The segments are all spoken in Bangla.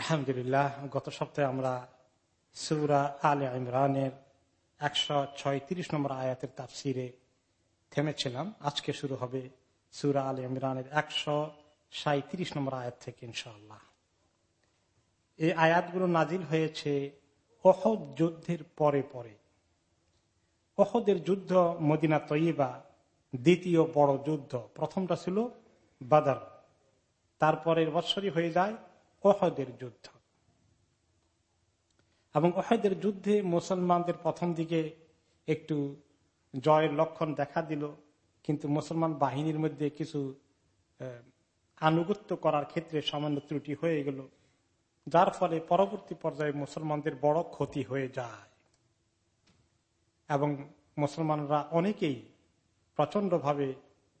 আলহামদুলিল্লাহ, গত সপ্তাহে আমরা সুরা আলে ইমরানের একশো ছয়ত্রিশ নম্বর আয়াতের তাফসিরে থেমেছিলাম। আজকে শুরু হবে সুরা আল ইমরানের একশো সাঁত্রিশ নম্বর আয়াত থেকে, ইনশাআল্লাহ। এই আয়াতগুলো নাজিল হয়েছে অহদ যুদ্ধের পরে পরে। অহদের যুদ্ধ মদিনা তৈবা দ্বিতীয় বড় যুদ্ধ। প্রথমটা ছিল বাদার। তারপরের বৎসরই হয়ে যায় অহদের যুদ্ধ। এবং অহেদের যুদ্ধে মুসলমানদের প্রথম দিকে একটু জয়ের লক্ষণ দেখা দিল, কিন্তু মুসলমান বাহিনীর মধ্যে কিছু আনুগত্য করার ক্ষেত্রে সামান্য ত্রুটি হয়ে গেল, যার ফলে পরবর্তী পর্যায়ে মুসলমানদের বড় ক্ষতি হয়ে যায়। এবং মুসলমানরা অনেকেই প্রচন্ডভাবে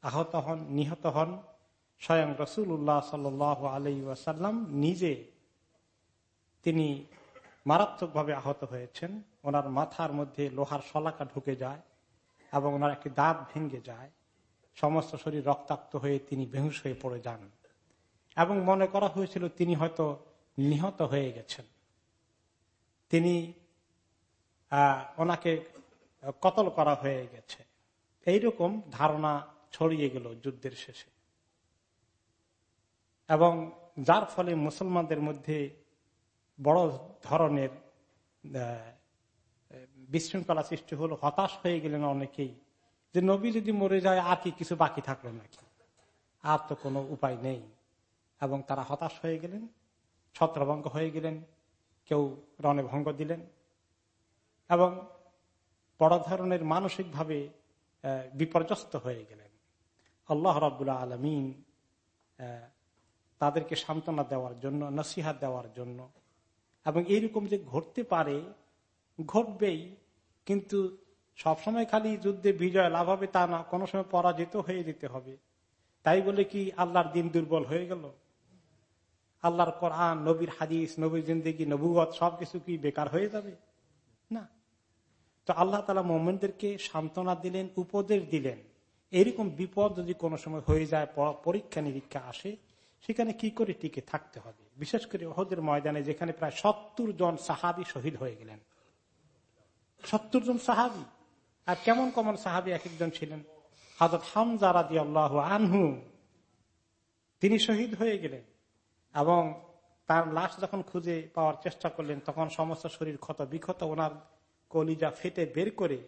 আহত হন, নিহত হন স্বয়ং রসুল্লাহ সাল আলাই ওয়াসাল্লাম নিজে তিনি মারাত্মকভাবে আহত হয়েছেন। ওনার মাথার মধ্যে লোহার শলাকা ঢুকে যায় এবং ওনার একটি দাঁত ভেঙে যায়। সমস্ত শরীর রক্তাক্ত হয়ে তিনি বেহুশ হয়ে পড়ে যান। এবং মনে করা হয়েছিল তিনি হয়তো নিহত হয়ে গেছেন। তিনি ওনাকে কতল করা হয়ে গেছে। এইরকম ধারণা ছড়িয়ে গেল যুদ্ধের শেষে। এবং যার ফলে মুসলমানদের মধ্যে বড় ধরনের বিশৃঙ্খলা সৃষ্টি হলো, হতাশ হয়ে গেলেন অনেকেই। যে নবী যদি মরে যায়, আর কি কিছু বাকি থাকল নাকি? আর তো কোনো উপায় নেই। এবং তারা হতাশ হয়ে গেলেন, ছত্রভঙ্গ হয়ে গেলেন, কেউ রণে ভঙ্গ দিলেন। এবং বড় ধরনের মানসিকভাবে বিপর্যস্ত হয়ে গেলেন। আল্লাহ রাবুল্লাহ আলমিন তাদেরকে সান্ত্বনা দেওয়ার জন্য, নসিহাত দেওয়ার জন্য। এবং এইরকম যে ঘটতে পারে, ঘটবেই, কিন্তু সবসময় খালি যুদ্ধে বিজয় লাভ হবে তা না, কোনো সময় পরাজিত হয়ে যেতে হবে। তাই বলে কি আল্লাহর দিন দুর্বল হয়ে গেল? আল্লাহর কোরআন, নবীর হাদিস, নবীর জিন্দিগি নবুগত সবকিছু কি বেকার হয়ে যাবে? না। তো আল্লাহ তালা মোমেনদেরকে সান্ত্বনা দিলেন, উপদেশ দিলেন। এরকম বিপদ যদি কোনো সময় হয়ে যায় পরীক্ষা নিরীক্ষা আসে সেখানে কি করে টিকে থাকতে হবে? বিশেষ করে ওহদের ময়দানে যেখানে প্রায় সত্তর জন সাহাবি শহীদ হয়ে গেলেন। সত্তর জন সাহাবি? আর কেমন কেমন সাহাবি এক একজন ছিলেন? হাজত হামজারা দি আল্লাহ আনহু, তিনি শহীদ হয়ে গেলেন এবং তার লাশ যখন খুঁজে পাওয়ার চেষ্টা করলেন, তখন সমস্ত শরীর ক্ষত বিক্ষত, ওনার কলিজা ফেটে বের করে,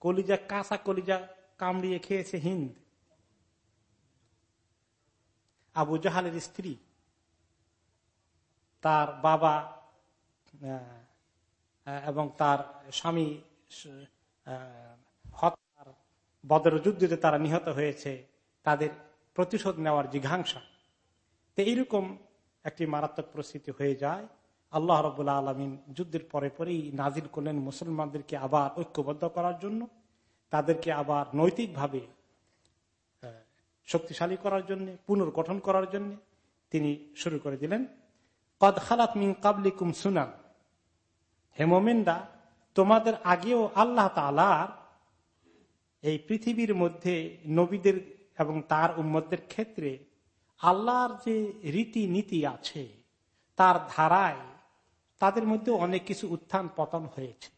কলিজা, কাঁচা কলিজা কামড়িয়ে খেয়েছে হিন্দ। আবু জাহালের স্ত্রী। তার বাবা এবং তার স্বামী হত্যার বদর যুদ্ধে তারা নিহত হয়েছে। তাদের প্রতিশোধ নেওয়ার জিঘাংসা। তো এইরকম একটি মারাত্মক পরিস্থিতি হয়ে যায়। আল্লাহ রবুল্লা আলমিন যুদ্ধের পরে পরেই নাজিল করলেন মুসলমানদেরকে আবার ঐক্যবদ্ধ করার জন্য। তাদেরকে আবার নৈতিকভাবে শক্তিশালী করার জন্য, পুনর্গঠন করার জন্য তিনি শুরু করে দিলেন। কদ খালাত মিন কাবলিকুম সুনাম হেমোমেন্দা তোমাদের আগেও আল্লাহ তালার এই পৃথিবীর মধ্যে নবীদের এবং তার উম্মদের ক্ষেত্রে আল্লাহর যে রীতি নীতি আছে, তার ধারায় তাদের মধ্যে অনেক কিছু উত্থান পতন হয়েছে।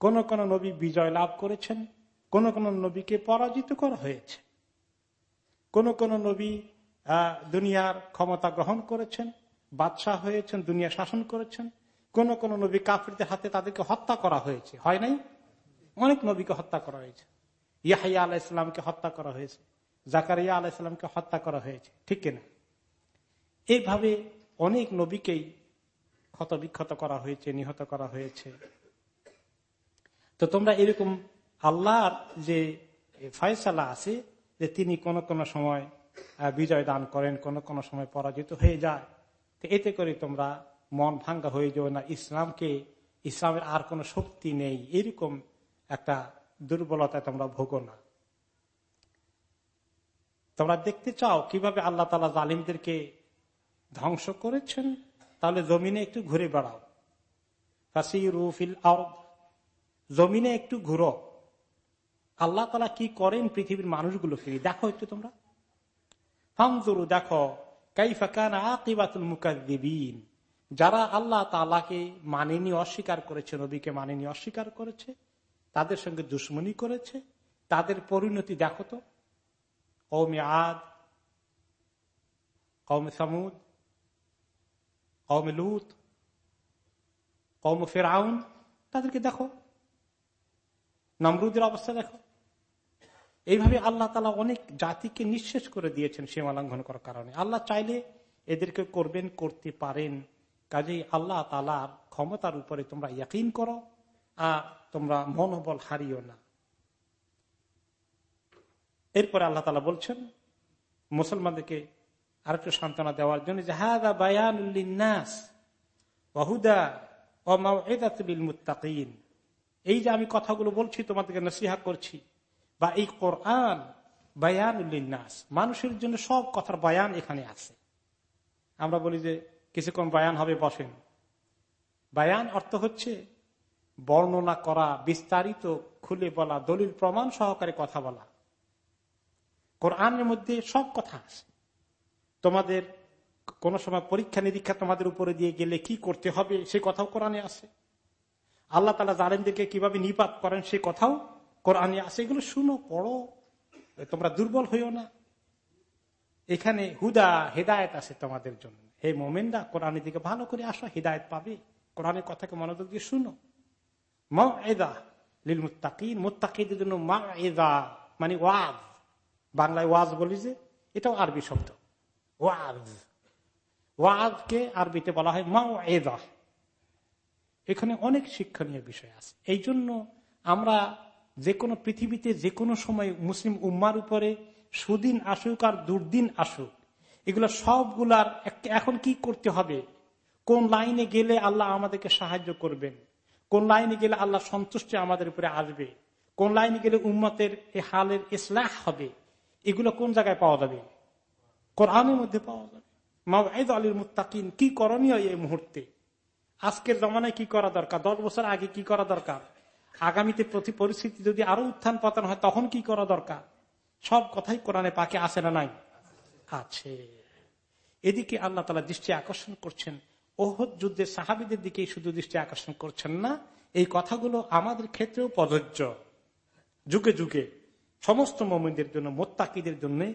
কোন কোন নবী বিজয় লাভ করেছেন, কোন কোন নবীকে পরাজিত করা হয়েছে। কোন কোন নবী দুনিয়ার ক্ষমতা গ্রহণ করেছেন, বাদশাহ হয়েছেন, দুনিয়া শাসন করেছেন। কোন কোন নবী কাফিরদের হাতে তাদেরকে হত্যা করা হয়েছে। হয় নাই? অনেক নবীকে হত্যা করা হয়েছে। ইয়াহিয়া আলাহ ইসলামকে হত্যা করা হয়েছে। জাকারিয়া আলাহ ইসলামকে হত্যা করা হয়েছে। ঠিক কিনা? এইভাবে অনেক নবীকেই ক্ষত বিক্ষত করা হয়েছে, নিহত করা হয়েছে। তো তোমরা এরকম আল্লাহর যে ফয়সালা আছে যে তিনি কোন কোন সময় বিজয় দান করেন, কোন কোন সময় পরাজিত হয়ে যায়। তো এতে করে তোমরা মন ভাঙ্গা হয়ে যাও না। ইসলামকে, ইসলামের আর কোন শক্তি নেই। এরকম একটা দুর্বলতায় তোমরা ভোগো না। তোমরা দেখতে চাও কীভাবে আল্লাহ তালা জালিমদেরকে ধ্বংস করেছেন? তাহলে জমিনে একটু ঘুরে বেড়াও। জমিনে একটু ঘুরো। আল্লাহ তালা কি করেন পৃথিবীর মানুষগুলোকে? দেখো একটু তোমরা। ফামজুরু দেখো যারা আল্লাহ তালাকে মানেনি অস্বীকার করেছে, নবীকে মানেনি অস্বীকার করেছে, তাদের সঙ্গে দুশ্মনী করেছে, তাদের পরিণতি দেখো তো। কৌমে আদ কৌমে সামুদ কৌমে লুত কৌম ফেরাউন, তাদেরকে দেখো। নমরুদের অবস্থা দেখো। এইভাবে আল্লাহ তালা অনেক জাতিকে নিঃশেষ করে দিয়েছেন সীমা লঙ্ঘন করার কারণে। আল্লাহ চাইলে এদেরকে করবেন, করতে পারেন। কাজেই আল্লাহ তালার ক্ষমতার উপরে তোমরা ইয়াকিন করো, আর তোমরা মনোবল হারিও না। এরপরে আল্লাহ তালা বলছেন মুসলমানদেরকে আর একটু সান্ত্বনা দেওয়ার জন্য যে হাদা বায়ানুল্লিনাস বাহুদা মুত্তাকিন। এই যে আমি কথাগুলো বলছি, তোমাদেরকে নসিহা করছি, বা এই কোরআন বায়ানুল্লিনাস মানুষের জন্য সব কথার বায়ান এখানে আছে। আমরা বলি যে কিছুক্ষণ বায়ান হবে, বসেন। বায়ান অর্থ হচ্ছে বর্ণনা করা, বিস্তারিত, খুলে বলা, দলিল প্রমাণ সহকারে কথা বলা। কোরআনের মধ্যে সব কথা আছে। তোমাদের কোন সময় পরীক্ষা নিরীক্ষা তোমাদের উপরে দিয়ে গেলে কি করতে হবে, সে কথাও কোরআনে আছে। আল্লাহ তালা জালেমদেরকে কীভাবে নিপাত করেন সে কথাও কোরআনে আছে। এগুলো শুনো, পড়ো। তোমরা দুর্বল হইও না। এখানে হুদা, হেদায়ত আছে তোমাদের জন্য। হে মোমেনরা, কোরআনের দিকে ভালো করে আসো, হৃদায়ত পাবে। কোরআনের কথাকে মনোযোগ দিয়ে শুনো। মা এদা লিল মুত্তাকিন মুত্তাকিদের জন্য মা এদা মানে ওয়াজ। বাংলায় ওয়াজ বলি যে, এটাও আরবি শব্দ। ওয়াজ। ওয়াজকে আরবিতে বলা হয় মা এদা এখানে অনেক শিক্ষণীয় বিষয় আছে। এই জন্য আমরা যে কোনো পৃথিবীতে যে কোনো সময় মুসলিম উম্মার উপরে সুদিন আসুক আর দুর্দিন আসুক, এগুলো সবগুলার এখন কি করতে হবে? কোন লাইনে গেলে আল্লাহ আমাদেরকে সাহায্য করবেন? কোন লাইনে গেলে আল্লাহ সন্তুষ্টি আমাদের উপরে আসবে? কোন লাইনে গেলে উম্মতের এ হালের ইসলাহ হবে? এগুলো কোন জায়গায় পাওয়া যাবে? কোরআনের মধ্যে পাওয়া যাবে। মাউদ আলীর মুতাকিন কি করণীয় এই মুহূর্তে? আজকের জমানায় কি করা দরকার? দশ বছর আগে কি করা দরকার? আগামীতে প্রতি পরিস্থিতি যদি আরও উত্থান পতন হয়, তখন কি করা দরকার? সব কথাই কোরআনে পাকে আসে না নাই? আছে। এদিকে আল্লাহ তালা দৃষ্টি আকর্ষণ করছেন। ওহদ যুদ্ধের সাহাবিদের দিকে শুধু দৃষ্টি আকর্ষণ করছেন না, এই কথাগুলো আমাদের ক্ষেত্রেও প্রযোজ্য। যুগে যুগে সমস্ত মোমিনদের জন্য, মোত্তাকিদের জন্য,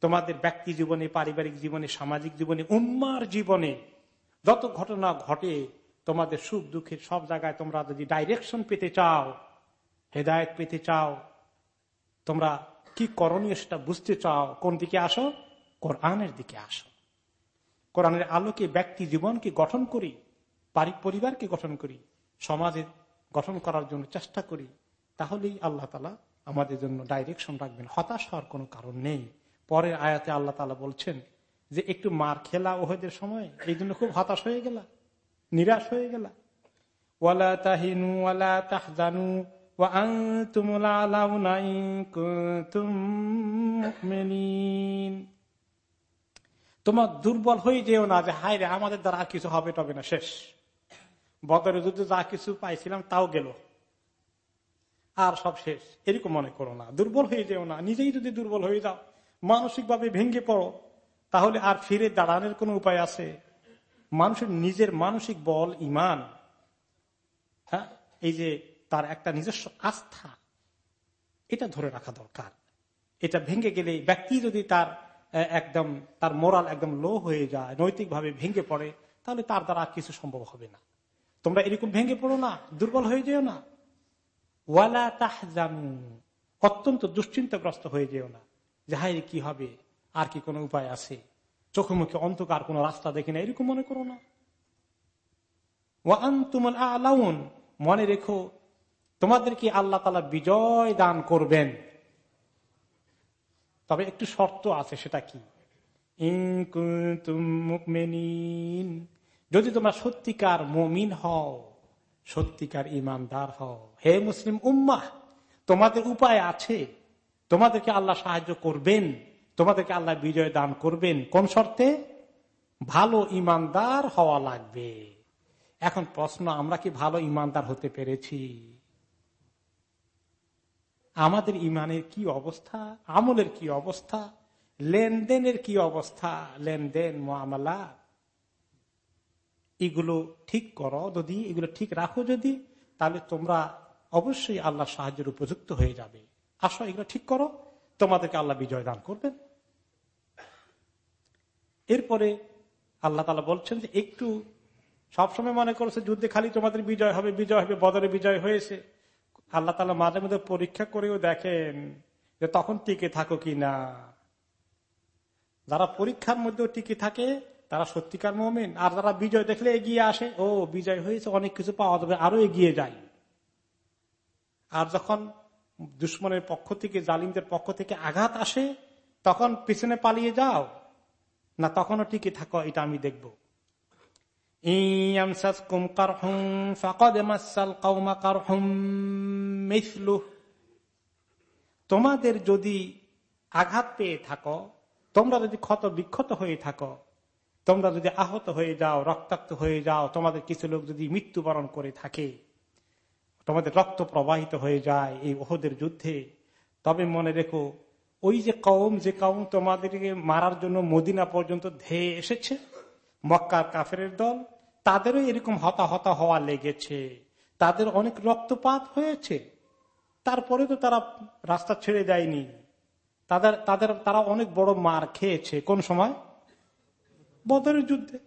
তোমাদের ব্যক্তি জীবনে, পারিবারিক জীবনে, সামাজিক জীবনে, উম্মার জীবনে যত ঘটনা ঘটে তোমাদের সুখ দুঃখের সব জায়গায় তোমরা যদি ডাইরেকশন পেতে চাও, হেদায়ত পেতে চাও, তোমরা কি করণীয় সেটা বুঝতে চাও, কোন দিকে আসো? কোরআনের দিকে আসো। কোরআনের আলোকে ব্যক্তি জীবনকে গঠন করি পরিবারকে গঠন করি সমাজের গঠন করার জন্য চেষ্টা করি, তাহলেই আল্লাহ তালা আমাদের জন্য ডাইরেকশন রাখবেন। হতাশ হওয়ার কোনো কারণ নেই। পরের আয়াতে আল্লাহ তালা বলছেন যে, একটু মার খেলা ওহেদের সময়, এই জন্য খুব হতাশ হয়ে গেল। নিরাশ হয়ে গেল। ওয়ালা তাহিনু ওয়ালা তাহজানু তোমার দুর্বল হয়ে যেও না যে, হায় রে, আমাদের দ্বারা আর কিছু হবে তবে না, শেষ। বদরে যুদ্ধে যা কিছু পাইছিলাম, তাও গেল। আর সব শেষ। এরকম মনে করো না। দুর্বল হয়ে যেও না। নিজেই যদি দুর্বল হয়ে যাও মানসিক ভাবে ভেঙে পড়ো, তাহলে আর ফিরে দাঁড়ানোর কোন উপায় আছে? মানুষের নিজের মানসিক বল, ইমান হ্যাঁ? এই যে তার একটা নিজস্ব আস্থা, এটা ধরে রাখা দরকার। এটা ভেঙে গেলে ব্যক্তি যদি তার একদম তার মোরাল একদম লো হয়ে যায়, নৈতিকভাবে ভেঙে পড়ে, তাহলে তার দ্বারা কিছু সম্ভব হবে না। তোমরা এরকম ভেঙে পড়ো না, দুর্বল হয়ে যেও না। ওয়ালা তাহজানু, অত্যন্ত দুশ্চিন্তাগ্রস্ত হয়ে যেও না। যে হাই কি হবে, আর কি কোনো উপায় আছে? চোখে মুখে অন্ধকার কোন রাস্তা দেখি না, এরকম মনে করো না। আলাউন, মনে রেখো, তোমাদেরকে আল্লাহ তালা বিজয় দান করবেন। তবে একটু শর্ত আছে, সেটা কি? যদি তোমরা সত্যিকার মমিন হও, সত্যিকার ইমানদার হও। হে মুসলিম উম্মাহ, তোমাদের উপায় আছে, তোমাদেরকে আল্লাহ সাহায্য করবেন। তোমাদেরকে আল্লাহ বিজয় দান করবেন। কোন শর্তে? ভালো ইমানদার হওয়া লাগবে। এখন প্রশ্ন, আমরা কি ভালো ইমানদার হতে পেরেছি? আমাদের ইমানের কি অবস্থা? আমলের কি অবস্থা? লেনদেনের কি অবস্থা? লেনদেন, মামলা, এগুলো ঠিক করো যদি, এগুলো ঠিক রাখো যদি, তাহলে তোমরা অবশ্যই আল্লাহ সাহায্যের উপযুক্ত হয়ে যাবে। আসো, এগুলো ঠিক করো। তোমাদেরকে আল্লাহ বিজয় দান করবেন। এরপরে আল্লাহ তালা বলছেন যে একটু সবসময় মনে করছে যুদ্ধে খালি তোমাদের বিজয় হবে বিজয় হবে, বদরে বিজয় হয়েছে। আল্লাহ তালা মাঝে মধ্যে পরীক্ষা করেও দেখেন যে তখন টিকে থাকো কি না। যারা পরীক্ষার মধ্যেও টিকে থাকে, তারা সত্যিকার মোমেন। আর যারা বিজয় দেখলে এগিয়ে আসে, ও, বিজয় হয়েছে, অনেক কিছু পাওয়া যাবে, আরও এগিয়ে যায় আর যখন দুশ্মনের পক্ষ থেকে, জালিমদের পক্ষ থেকে আঘাত আসে, তখন পিছনে পালিয়ে যাও। না, তখনও টিকে থাকো, এটা আমি দেখব। তোমাদের যদি আঘাত পেয়ে থাকো, তোমরা যদি ক্ষত বিক্ষত হয়ে থাকো, তোমরা যদি আহত হয়ে যাও, রক্তাক্ত হয়ে যাও, তোমাদের কিছু লোক যদি মৃত্যুবরণ করে থাকে, তোমাদের রক্ত প্রবাহিত হয়ে যায় এই ওহদের যুদ্ধে, তবে মনে রেখো ওই যে কৌম যে কৌম তোমাদেরকে মারার জন্য মদিনা পর্যন্ত ধেয়ে এসেছে, মক্কার কাফের দল, তাদেরও এরকম হতাহত হওয়া লেগেছে। তাদের অনেক রক্তপাত হয়েছে। তারপরে তো তারা রাস্তা ছেড়ে যায়নি তাদের তাদের, তারা অনেক বড় মার খেয়েছে। কোন সময়? বদরের যুদ্ধে।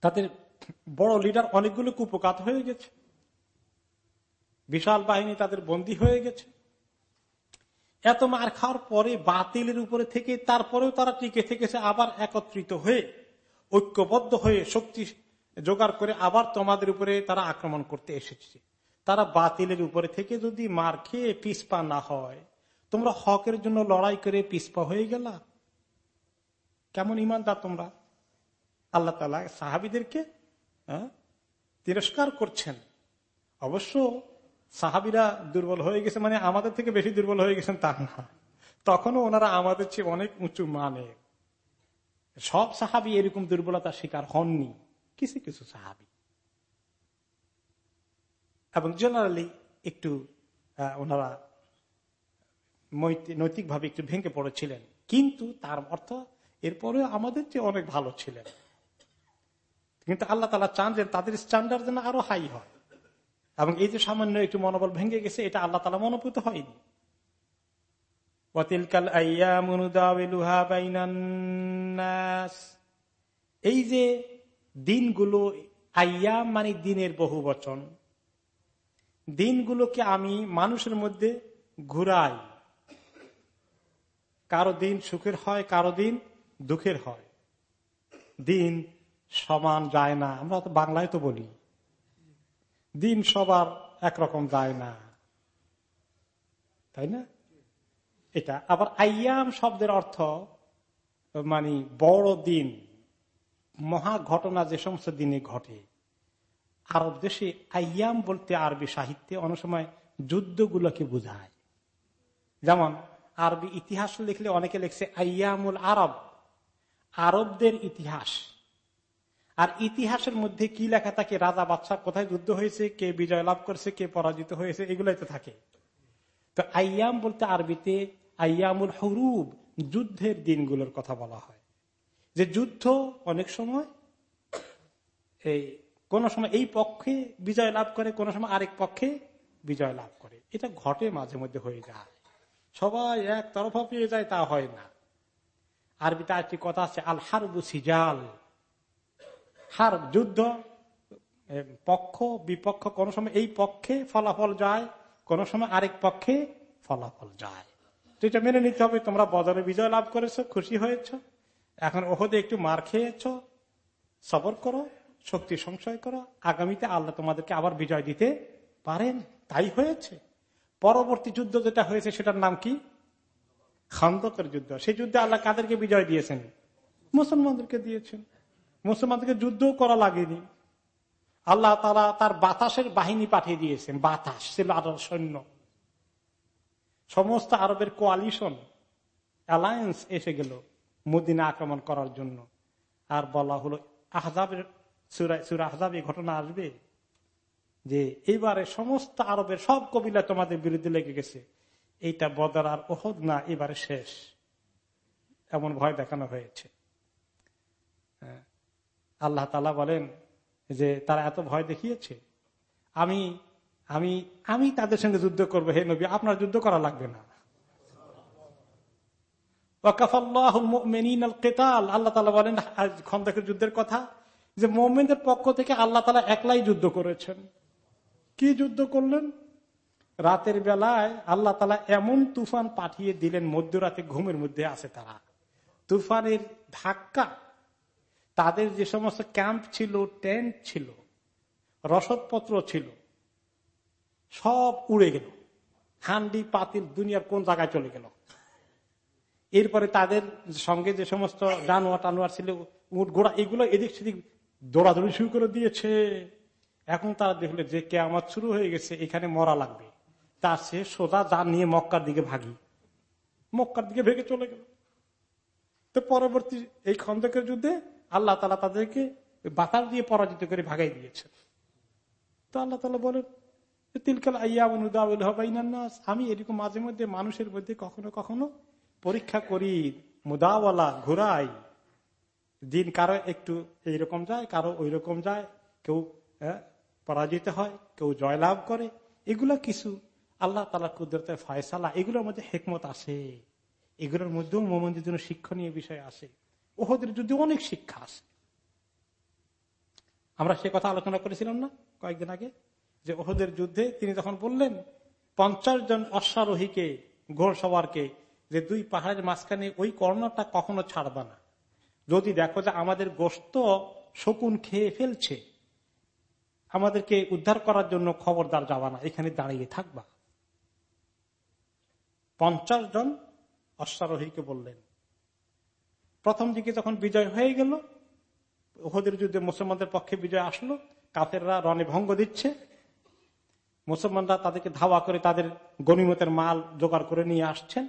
তাদের বড় লিডার অনেকগুলো কুপকাত হয়ে গেছে। বিশাল বাহিনী তাদের বন্দী হয়ে গেছে। এত মার খাওয়ার পরে বাতিলের উপরে থেকে তারপরেও তারা টিকে থেকেছে আবার একত্রিত হয়ে ঐক্যবদ্ধ হয়ে শক্তি জোগাড় করে আবার তোমাদের উপরে তারা আক্রমণ করতে এসেছে। তারা বাতিলের উপরে থেকে যদি মার খেয়ে পিসপা না হয় তোমরা হকের জন্য লড়াই করে পিসপা হয়ে গেলা? কেমন ইমানদার তোমরা? আল্লাহ তালা সাহাবিদেরকে হ্যাঁ, তিরস্কার করছেন। অবশ্য সাহাবিরা দুর্বল হয়ে গেছে মানে আমাদের থেকে বেশি দুর্বল হয়ে গেছেন তা না তখনও ওনারা আমাদের চেয়ে অনেক উঁচু মানে। সব সাহাবি এরকম দুর্বলতার শিকার হননি। কিছু কিছু সাহাবি। এবং জেনারেলি একটু ওনারা নৈতিকভাবে একটু ভেঙে পড়েছিলেন। কিন্তু তার অর্থ এরপরে আমাদের চেয়ে অনেক ভালো ছিলেন। কিন্তু আল্লাহ তালা চান যে তাদের স্ট্যান্ডার্ড যেন আরও হাই হয়। এবং এই যে সামান্য একটু মনোবল ভেঙে গেছে, এটা আল্লাহ তালা মনোভূত হয়নি। এই যে দিনগুলো আয়াম মানে দিনের বহু বচন। দিনগুলোকে আমি মানুষের মধ্যে ঘুরাই। কারও দিন সুখের হয়, কারও দিন দুঃখের হয়। দিন সমান যায় না, আমরা তো বাংলায় তো বলি। দিন সবার একরকম যায় না। তাই না? এটা। আবার আয়াম শব্দের অর্থ মানে বড় দিন, মহা ঘটনা যে সমস্ত দিনে ঘটে। আরব দেশে আয়াম বলতে আরবি সাহিত্যে অনেক সময় যুদ্ধগুলোকে বোঝায়। যেমন, আরবি ইতিহাস লিখলে অনেকে লিখছে আয়ামুল আরব। আরবদের ইতিহাস আর ইতিহাসের মধ্যে কি লেখা থাকে? রাজা বাদশাহ কোথায় যুদ্ধ হয়েছে? কে বিজয় লাভ করছে? কে পরাজিত হয়েছে? এগুলোই তো থাকে। তো আইয়াম বলতে আরবিতে আয়ামুল হরুব, যুদ্ধের দিনগুলোর কথা বলা হয়। যে যুদ্ধ অনেক সময় এই কোন সময় এই পক্ষে বিজয় লাভ করে, কোন সময় আরেক পক্ষে বিজয় লাভ করে। এটা ঘটে মাঝে মধ্যে হয়ে যায়। সবাই এক তরফা পেয়ে যায়, তা হয় না। আরবিতে আরেকটি কথা আছে, আল হারবু সিজাল। হার যুদ্ধ পক্ষ, বিপক্ষ, কোন সময় এই পক্ষে ফলাফল যায়, কোন সময় আরেক পক্ষে ফলাফল যায়। তো এটা মেনে নিতে হবে, তোমরা বদলে বিজয় লাভ করেছ, খুশি হয়েছ। এখন ওহদে একটু মার খেয়েছ, সবর করো, শক্তি সংশয় করো। আগামীতে আল্লাহ তোমাদেরকে আবার বিজয় দিতে পারেন, তাই হয়েছে। পরবর্তী যুদ্ধ যেটা হয়েছে, সেটার নাম কি? খান্দকের যুদ্ধ। সেই যুদ্ধে আল্লাহ কাদেরকে বিজয় দিয়েছেন? মুসলমানদেরকে দিয়েছেন। মুসলমানদেরকে যুদ্ধও করা লাগেনি। আল্লাহ তারা তার বাতাসের বাহিনী পাঠিয়ে দিয়েছেন। বাতাস ছিল আরব সৈন্য। সমস্ত আরবের কোয়ালিশন অ্যালায়েন্স এসে গেল মুদিনা আক্রমণ করার জন্য। আর বলা হলো, আহজাবের সুরা আহজাব এই ঘটনা আসবে যে এইবারে সমস্ত আরবের সব কবিলা তোমাদের বিরুদ্ধে লেগে গেছে। এইটা বদর আর ওহদ না, এবারে শেষ। এমন ভয় দেখানো হয়েছে। আল্লাহ তালা বলেন যে, তারা এত ভয় দেখিয়েছে। আমি আমি আমি তাদের সঙ্গে যুদ্ধ করব। হে নবী, আপনার যুদ্ধ করা লাগবে না। আল্লাহ যুদ্ধের কথা যে, মোমেনদের পক্ষ থেকে আল্লাহ তালা একলাই যুদ্ধ করেছেন। কি যুদ্ধ করলেন? রাতের বেলায় আল্লাহ তালা এমন তুফান পাঠিয়ে দিলেন, মধ্যরাতে ঘুমের মধ্যে আছে তারা। তুফানের ধাক্কা তাদের যে সমস্ত ক্যাম্প ছিল টেন্ট ছিল, রসদপত্র ছিল, সব উড়ে গেল। হান্ডি, পাতিল, দুনিয়ার কোন জায়গায় চলে গেল? এরপরে তাদের সঙ্গে যে সমস্ত জানোয়ার টানোয়ার ছিল উঠ ঘোড়া, এগুলো এদিক সেদিক দৌড়াদৌড়ি শুরু করে দিয়েছে। এখন তারা দেখলে যে কে আমার শুরু হয়ে গেছে, এখানে মরা লাগবে। তা সে সোজা যা নিয়ে মক্কার দিকে ভাগি। মক্কার দিকে ভেগে চলে গেল। তো পরবর্তী এই খন্দকের যুদ্ধে আল্লাহ তালা তাদেরকে বাতাল দিয়ে পরাজিত করে ভাগাই দিয়েছে তো আল্লাহ তালা বলেন তিলকাল আইয়াস আমি এরকম মাঝে মধ্যে মানুষের মধ্যে কখনো কখনো পরীক্ষা করি, মুদাওয়ালা, ঘুরাই। দিন কারও একটু এইরকম যায়, কারও ওই রকম যায়, কেউ পরাজিত হয়, কেউ জয়লাভ করে। এগুলো কিছু আল্লাহ তালা কুদরতের ফয়সালা, এগুলোর মধ্যে হেকমত আসে। এগুলোর মধ্যেও মোমন্দির জন্য শিক্ষণীয় বিষয় আসে। ওহদের যুদ্ধে অনেক শিক্ষা আছে। আমরা সে কথা আলোচনা করেছিলাম না কয়েকদিন আগে? যে ওহদের যুদ্ধে তিনি যখন বললেন, পঞ্চাশ জন অশ্বারোহীকে ঘোড় সবারকে যে দুই পাহাড়ের মাঝখানে ওই কর্ণটা কখনো ছাড়বা না। যদি দেখো যে আমাদের গোস্ত শকুন খেয়ে ফেলছে, আমাদেরকে উদ্ধার করার জন্য খবরদার যাবা না, এখানে দাঁড়িয়ে থাকবা। পঞ্চাশ জন অশ্বারোহীকে বললেন প্রথম দিকে যখন বিজয় হয়ে গেল ওহদের যুদ্ধে মুসলমানদের পক্ষে বিজয় আসলো, কাফেররা রনে ভঙ্গ দিচ্ছে। মুসলমানরা তাদেরকে ধাওয়া করে তাদের গণিমতের মাল জোগাড় করে নিয়ে আসছেন।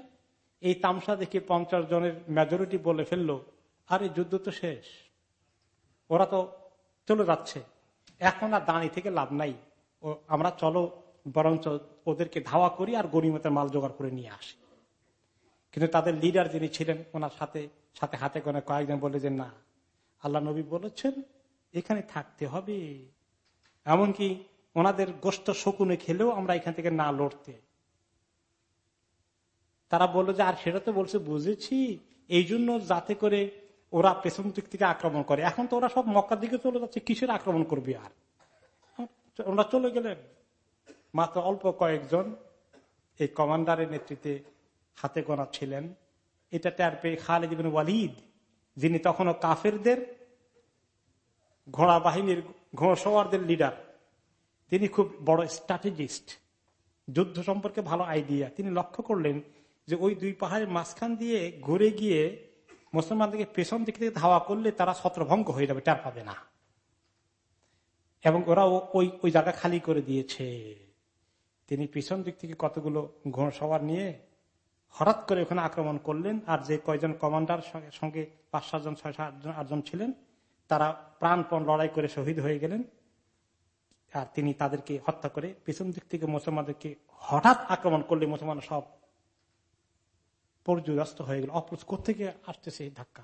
এই তামসা দেখে পঞ্চাশ জনের মেজরিটি বলে ফেলল, আরে, যুদ্ধ তো শেষ। ওরা তো চলে যাচ্ছে। এখন আর দাঁড়িয়ে থেকে লাভ নাই। আমরা চলো, বরঞ্চ ওদেরকে ধাওয়া করি আর গরিমতের মাল জোগাড় করে নিয়ে আসি। কিন্তু তাদের লিডার যিনি ছিলেন, ওনার সাথে সাথে হাতে কোনে কয়েকজন বলে যে না, আল্লাহ নবী বলেছেন, এখানে থাকতে হবে। এমনকি ওনাদের গোষ্ঠ শকুনে খেলেও আমরা এখান থেকে না লড়তে। তারা বলল যে, আর সেটা তো বলছে, বুঝেছি। এই জন্য যাতে করে ওরা পেছন দিক থেকে আক্রমণ করে। এখন তো ওরা সব মক্কার দিকে চলে যাচ্ছে, কিসের আক্রমণ করবে আর? ওরা চলে গেলেন। মাত্র অল্প কয়েকজন এই কমান্ডারের নেতৃত্বে হাতে গোনা ছিলেন। এটা টের পেয়ে খালেদ ওয়ালিদ, যিনি তখনও কাফেরদের ঘোড়া বাহিনীর ঘোড়সওয়ারদের লিডার তিনি খুব বড় স্ট্র্যাটেজিস্ট যুদ্ধ সম্পর্কে ভালো আইডিয়া তিনি লক্ষ্য করলেন যে ওই দুই পাহাড়ের মাঝখান দিয়ে ঘুরে গিয়ে মুসলমানদেরকে পেছন দিক থেকে ধাওয়া করলে তারা ছত্রভঙ্গ হয়ে যাবে, টের পাবে না। এবং ওরা ওই ওই জায়গা খালি করে দিয়েছে। তিনি পিছন দিক থেকে কতগুলো ঘোড়সওয়ার নিয়ে হঠাৎ করে ওখানে আক্রমণ করলেন, আর যে কয়জন কমান্ডার সঙ্গে পাঁচ সাতজন ছয় সাতজন আটজন ছিলেন, তারা প্রাণপণ লড়াই করে শহীদ হয়ে গেলেন। আর তিনি তাদেরকে হত্যা করে পিছন দিক থেকে মুসলমানদেরকে হঠাৎ আক্রমণ করলে মুসলমান সব পর্যদস্ত হয়ে গেল। অপ্রুচ কোথেকে আসতেছে এই ধাক্কা?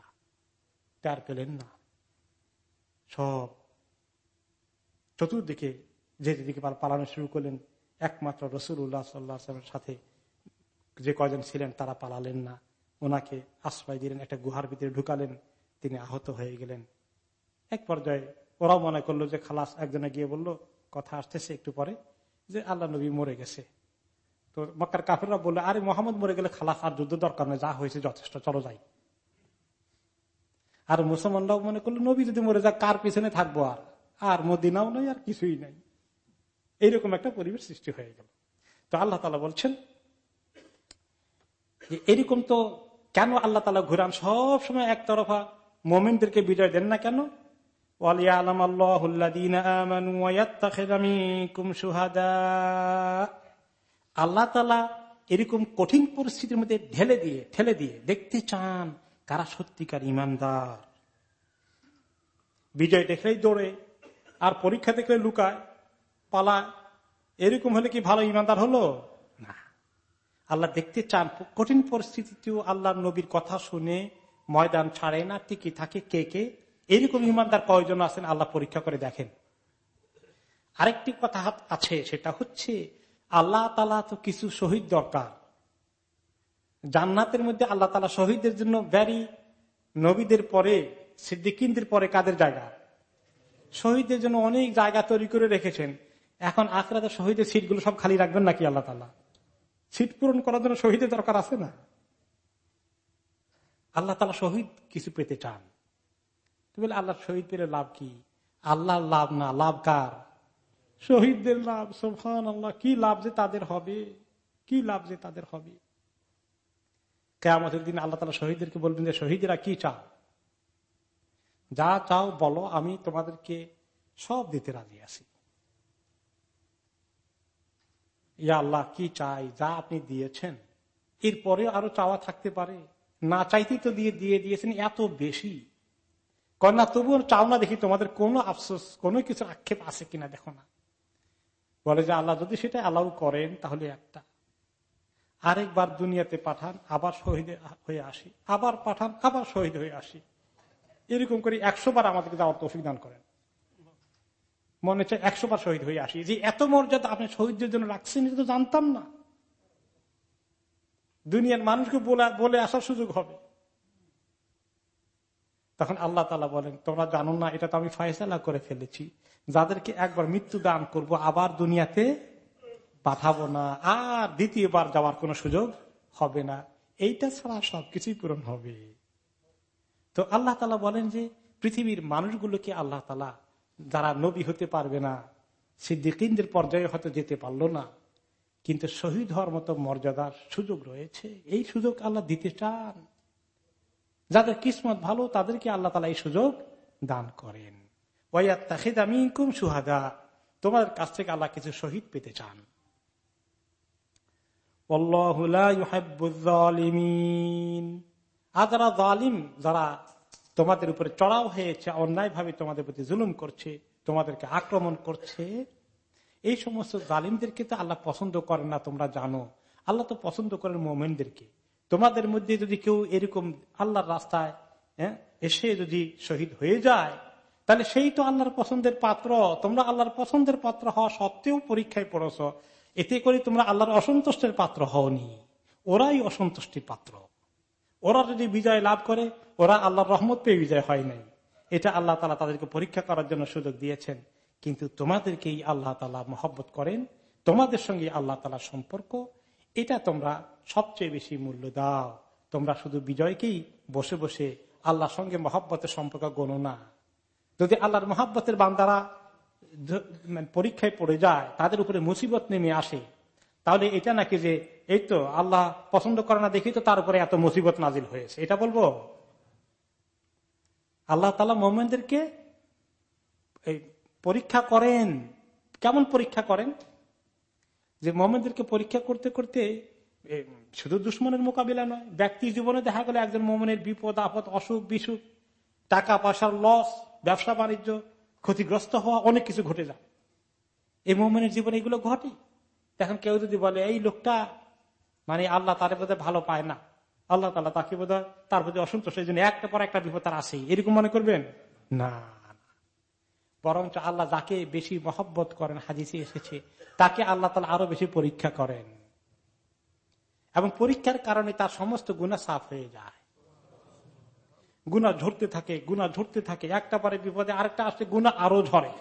তার পেলেন না। সব চতুর্দিকে যেদিকে পালানো শুরু করলেন, একমাত্র রসুল্লাহ সাল্লাহামের সাথে যে কয়জন ছিলেন তারা পালালেন না। ওনাকে আশ্রয় দিলেন, একটা গুহার ভিতরে ঢুকালেন, তিনি আহত হয়ে গেলেন। এক পর্যায়ে ওরাও মনে করল যে খালাস একজনে গিয়ে বলল, কথা আসতেছে একটু পরে যে আল্লাহ নবী মরে গেছে। তো মক্কার কাফেররা বলল, আরে মোহাম্মদ মরে গেলে খালাস আর যুদ্ধ দরকার নেই, যা হয়েছে যথেষ্ট, চলো যাই। আর মুসলমানরাও মনে করল, নবী যদি মরে যা কার পিছনে থাকব আর? আর মদিনাও নাই আর কিছুই নাই। এইরকম একটা পরিবেশ সৃষ্টি হয়ে গেল। তো আল্লাহ তালা বলছেন এরকম তো কেন আল্লাহ তালা ঘুরান? সব সময় একতরফা মোমিনদেরকে বিজয় দেন না কেন? আল্লাহ তালা এরকম কঠিন পরিস্থিতির মধ্যে ঢেলে দিয়ে, ঠেলে দিয়ে দেখতে চান কারা সত্যিকার ইমানদার। বিজয় দেখলেই দৌড়ে, আর পরীক্ষা দেখলে লুকায়, পালায়। এরকম হলে কি ভালো ইমানদার হলো? আল্লাহ দেখতে চান। কঠিন পরিস্থিতিতেও আল্লাহ নবীর কথা শুনে ময়দান ছাড়ে না, টিকে থাকে কে কে? এরকম ইমানদার কয়জন আছেন আল্লাহ পরীক্ষা করে দেখেন। আরেকটি কথা আছে, সেটা হচ্ছে আল্লাহ তালা তো কিছু শহীদ দরকার। জান্নাতের মধ্যে আল্লাহ তালা শহীদদের জন্য ব্যারি নবীদের পরে, সিদ্দিকিনদের পরে কাদের জায়গা? শহীদদের জন্য অনেক জায়গা তৈরি করে রেখেছেন। এখন আখরাতে শহীদের সিটগুলো সব খালি রাখবেন নাকি আল্লাহ তালা সিট পূরণ করার জন্য শহীদের দরকার আছে না? আল্লাহ তালা শহীদ কিছু পেতে চান। বলে আল্লাহ শহীদ পেলে লাভ কি? আল্লাহর লাভ না, লাভ কার? শহীদদের লাভ সোফান আল্লাহ কি লাভ যে তাদের হবে? কি লাভ যে তাদের হবে? কেমতের দিন আল্লাহ তালা শহীদদেরকে বলবেন যে, শহীদরা কি চাও? যা চাও বলো, আমি তোমাদেরকে সব দিতে রাজি আছি। ইয়া আল্লাহ, কি চাই? যা আপনি দিয়েছেন। এরপরে আরও চাওয়া থাকতে পারে। না চাইতেই তো দিয়ে দিয়ে দিয়েছেন, এত বেশি। কন্যা তবুও চাও না দেখি তোমাদের কোনো আফসোস, কোনো কিছু আক্ষেপ আছে কিনা, দেখো না। বলে যে আল্লাহ, যদি সেটা অ্যালাউ করেন, তাহলে একটা। আরেকবার দুনিয়াতে পাঠান, আবার শহীদ হয়ে আসি। আবার পাঠান, আবার শহীদ হয়ে আসি। এরকম করে একশো বার আমাদেরকে যাওয়ার তৌফিক দান করেন। মনে হচ্ছে একশো বার শহীদ হয়ে আসি। যে এত মর্যাদা আপনি শহীদদের জন্য রাখছেন তো জানতাম না। দুনিয়ার মানুষকে বলে আসার সুযোগ হবে। তখন আল্লাহ তালা বলেন, তোমরা জানো না, এটা তো আমি ফয়সালা করে ফেলেছি। যাদেরকে একবার মৃত্যু দান করব, আবার দুনিয়াতে পাঠাবো না। আর দ্বিতীয়বার যাওয়ার কোন সুযোগ হবে না। এইটা ছাড়া সবকিছুই পূরণ হবে। তো আল্লাহ তালা বলেন যে, পৃথিবীর মানুষগুলোকে আল্লাহ তালা যারা নবী হতে পারবে না, সিদ্দিকিনদের পর্যায়ে হয়তো যেতে পারল না। কিন্তু শহীদ হওয়ার মতো মর্যাদার সুযোগ রয়েছে। এই সুযোগ আল্লাহ দিতে চান। যাদের কিসমত ভালো, তাদেরকে আল্লাহ তালা এই সুযোগ দান করেন। সুহাদা তোমার কাছ থেকে আল্লাহ কিছু শহীদ পেতে চান। আর যারা জালিম, যারা তোমাদের উপরে চড়াও হয়েছে অন্যায় ভাবে তোমাদের প্রতি জুলুম করছে তোমাদেরকে আক্রমণ করছে। এই সমস্ত জালিমদেরকে তো আল্লাহ পছন্দ করেন না তোমরা জানো। আল্লাহ তো পছন্দ করেন মোমেনদেরকে। তোমাদের মধ্যে যদি কেউ এরকম আল্লাহর রাস্তায় হ্যাঁ, এসে যদি শহীদ হয়ে যায় তাহলে সেই তো আল্লাহর পছন্দের পাত্র। তোমরা আল্লাহর পছন্দের পাত্র হওয়া সত্ত্বেও পরীক্ষায় পড়ছ। এতে করে তোমরা আল্লাহর অসন্তুষ্টের পাত্র হওনি। ওরাই অসন্তুষ্টির পাত্র। ওরা যদি বিজয় লাভ করে, ওরা আল্লাহর রহমত পেয়ে বিজয় হয় নাই। এটা আল্লাহ তালা তাদেরকে পরীক্ষা করার জন্য সুযোগ দিয়েছেন। কিন্তু তোমাদেরকেই আল্লাহ তালা মহব্বত করেন, তোমাদের সঙ্গে আল্লাহ তালা সম্পর্ক, এটা তোমরা সবচেয়ে বেশি মূল্য দাও। তোমরা শুধু বিজয়কেই বসে বসে আল্লাহর সঙ্গে মহব্বতের সম্পর্ক গণ না। যদি আল্লাহর মহাব্বতের বান্দারা মানে পরীক্ষায় পড়ে যায়, তাদের উপরে মুসিবত নেমে আসে, তাহলে এটা নাকি যে এই তো আল্লাহ পছন্দ করে না দেখি তো তার উপরে এত মুসিবত নাজিল হয়েছে। এটা বলব? আল্লাহ তালা মোমেনদেরকে পরীক্ষা করেন। কেমন পরীক্ষা করেন? যে মোমেনদেরকে পরীক্ষা করতে করতে শুধু দুশ্মনের মোকাবিলা নয়, ব্যক্তি জীবনে দেখা গেল একজন মোমেনের বিপদ, আপদ, অসুখ, বিসুখ, টাকা পয়সার লস ব্যবসা, বাণিজ্য, ক্ষতিগ্রস্ত হওয়া, অনেক কিছু ঘটে যায়। এই মোমেনের জীবনে এগুলো ঘটে। এখন কেউ যদি বলে, এই লোকটা মানে আল্লাহ তার বোধ ভালো পায় না। আল্লাহ তালা তাকে বোধ তার প্রতি অসন্তোষ এই জন্য একটা পর একটা বিপদ তার আসেই। এরকম মনে করবেন? না বরঞ্চ আল্লাহ যাকে বেশি মহব্বত করেন, হাদিসে এসেছে, তাকে আল্লাহ তালা আরও বেশি পরীক্ষা করেন। এবং পরীক্ষার কারণে তার সমস্ত গুণা সাফ হয়ে যায়। গুণা ঝরতে থাকে গুণা ঝরতে থাকে। একটা পরে বিপদে আরেকটা আসছে গুণা আরও ঝরে।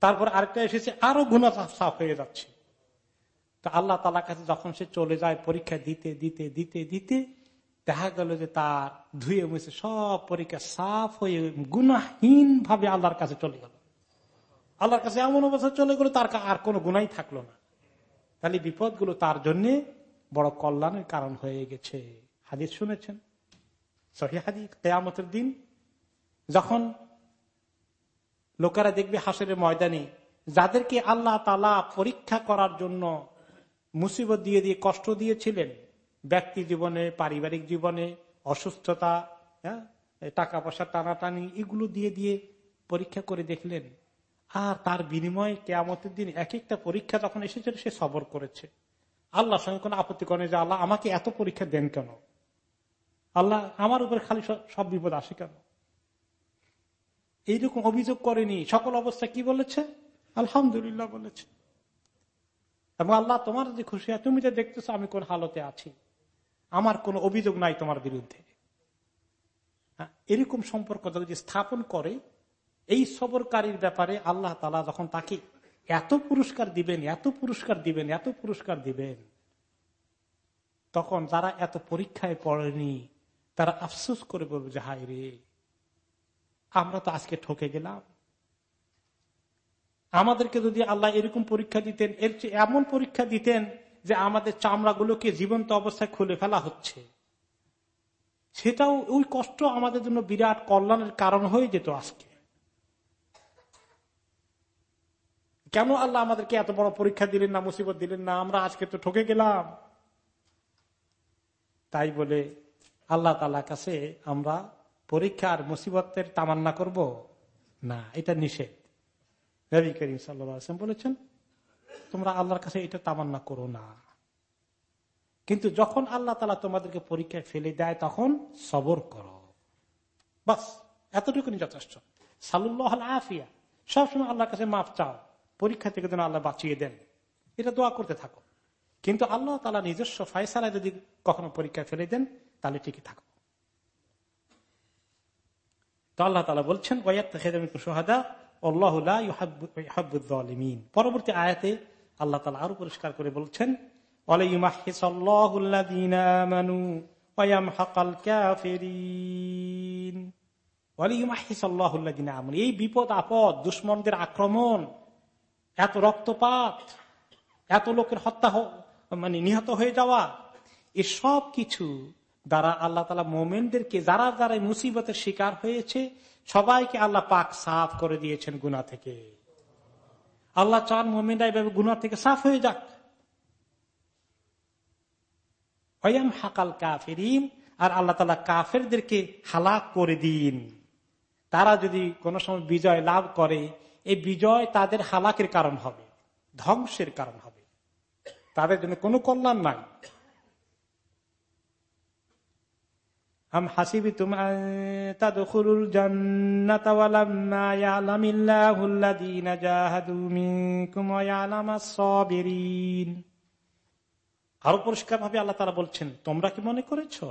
তারপর আরেকটা এসেছে, আরও গুণা সাফ হয়ে যাচ্ছে। তো আল্লাহ তালা কাছে যখন সে চলে যায় পরীক্ষা দিতে দিতে দিতে দিতে, দেখা গেল যে তার ধুয়ে মুছে সব পরীক্ষা সাফ হয়ে গুণাহীন ভাবে আল্লাহর কাছে চলে গেল। আল্লাহর কাছে এমন অবস্থা চলে গেল, তার আর কোনো গুণাই থাকল না। তাহলে বিপদগুলো তার জন্য বড় কল্যাণের কারণ হয়ে গেছে। হাদিস শুনেছেন? সহি হাদি কেয়ামতের দিন যখন লোকেরা দেখবে হাসের ময়দানে, যাদেরকে আল্লাহ তালা পরীক্ষা করার জন্য মুসিবত দিয়ে দিয়ে কষ্ট দিয়েছিলেন। ব্যক্তি জীবনে পারিবারিক জীবনে অসুস্থতা হ্যাঁ, টাকা পয়সা টানাটানি এগুলো দিয়ে দিয়ে পরীক্ষা করে দেখলেন। আর তার বিনিময়ে কেয়ামতের দিন এক একটা পরীক্ষা যখন এসেছিল সে সবর করেছে। আল্লাহর সঙ্গে কোনো আপত্তি করেন যে আল্লাহ আমাকে এত পরীক্ষা দেন কেন? আল্লাহ আমার উপরে খালি সব বিপদ আসে কেন? এইরকম অভিযোগ করেনি। সকল অবস্থা কি বলেছে? আলহামদুলিল্লাহ বলেছে। এবং আল্লাহ তোমার যে খুশি হয় তুমি যে দেখতেছো আমি কোন হালতে আছি আমার কোন অভিযোগ নাই তোমার বিরুদ্ধে। হ্যাঁ, এরকম সম্পর্ক যদি স্থাপন করে এই সবরকারীর ব্যাপারে আল্লাহ তালা যখন তাকে এত পুরস্কার দিবেন এত পুরস্কার দিবেন এত পুরস্কার দিবেন তখন যারা এত পরীক্ষায় পড়েনি তারা আফসোস করে বলবে যে হায় রে আমরা তো আজকে ঠকে গেলাম। আমাদেরকে যদি আল্লাহ এরকম পরীক্ষা দিতেন, এর এমন পরীক্ষা দিতেন যে আমাদের চামড়াগুলোকে জীবন্ত অবস্থায় খুলে ফেলা হচ্ছে। সেটাও ওই কষ্ট আমাদের জন্য বিরাট কল্যাণের কারণ হয়ে যেত আজকে। কেন আল্লাহ আমাদেরকে এত বড় পরীক্ষা দিলেন না, মুসিবত দিলেন না? আমরা আজকে তো ঠকে গেলাম। তাই বলে আল্লাহ তালা কাছে আমরা পরীক্ষার মুসিবতের তামান্না করব? না, এটা নিষেধ। নবী করিম সাল্লাম বলেছেন, তোমরা আল্লাহর কাছে এটা তামান্না করো না। কিন্তু যখন আল্লাহ তালা তোমাদেরকে পরীক্ষায় ফেলে দেয়, তখন সবর করো। বাস, এতটুকুনি যথেষ্ট। সাল্লাহ আফিয়া সবসময় আল্লাহর কাছে মাফ চাও। পরীক্ষা থেকে যেন আল্লাহ বাঁচিয়ে দেন। এটা দোয়া করতে থাকো। কিন্তু আল্লাহ তালা নিজস্ব ফায়সালা যদি কখনো পরীক্ষা ফেলে দেন, তাহলে ঠিকই থাকো। তো আল্লাহ তালা বলছেন সোহাদা পরবর্তী আয়াতে আল্লাহ তালা আরও পরিষ্কার করে বলছেন এই বিপদ, আপদ, দুশ্মনদের আক্রমণ, এত রক্তপাত, এত লোকের হত্যা মানে নিহত হয়ে যাওয়া এসব কিছু দ্বারা আল্লাহ তালা মোমেনদেরকে, যারা যারা মুসিবতের শিকার হয়েছে সবাইকে আল্লাহ পাক সাফ করে দিয়েছেন গুনা থেকে। আল্লাহ চান মোমেনরা এভাবে গুনা থেকে সাফ হয়ে যাক। হাকাল কাফেরিন, আর আল্লাহ তালা কাফেরদেরকে হালাক করে দিন। তারা যদি কোন সময় বিজয় লাভ করে, এই বিজয় তাদের হালাকের কারণ হবে, ধ্বংসের কারণ হবে। তাদের জন্য কোনো কল্যাণ নাই। আম হাসিবি তুমুল আরও পরিষ্কার ভাবে আল্লাহ তারা বলছেন, তোমরা কি মনে করেছ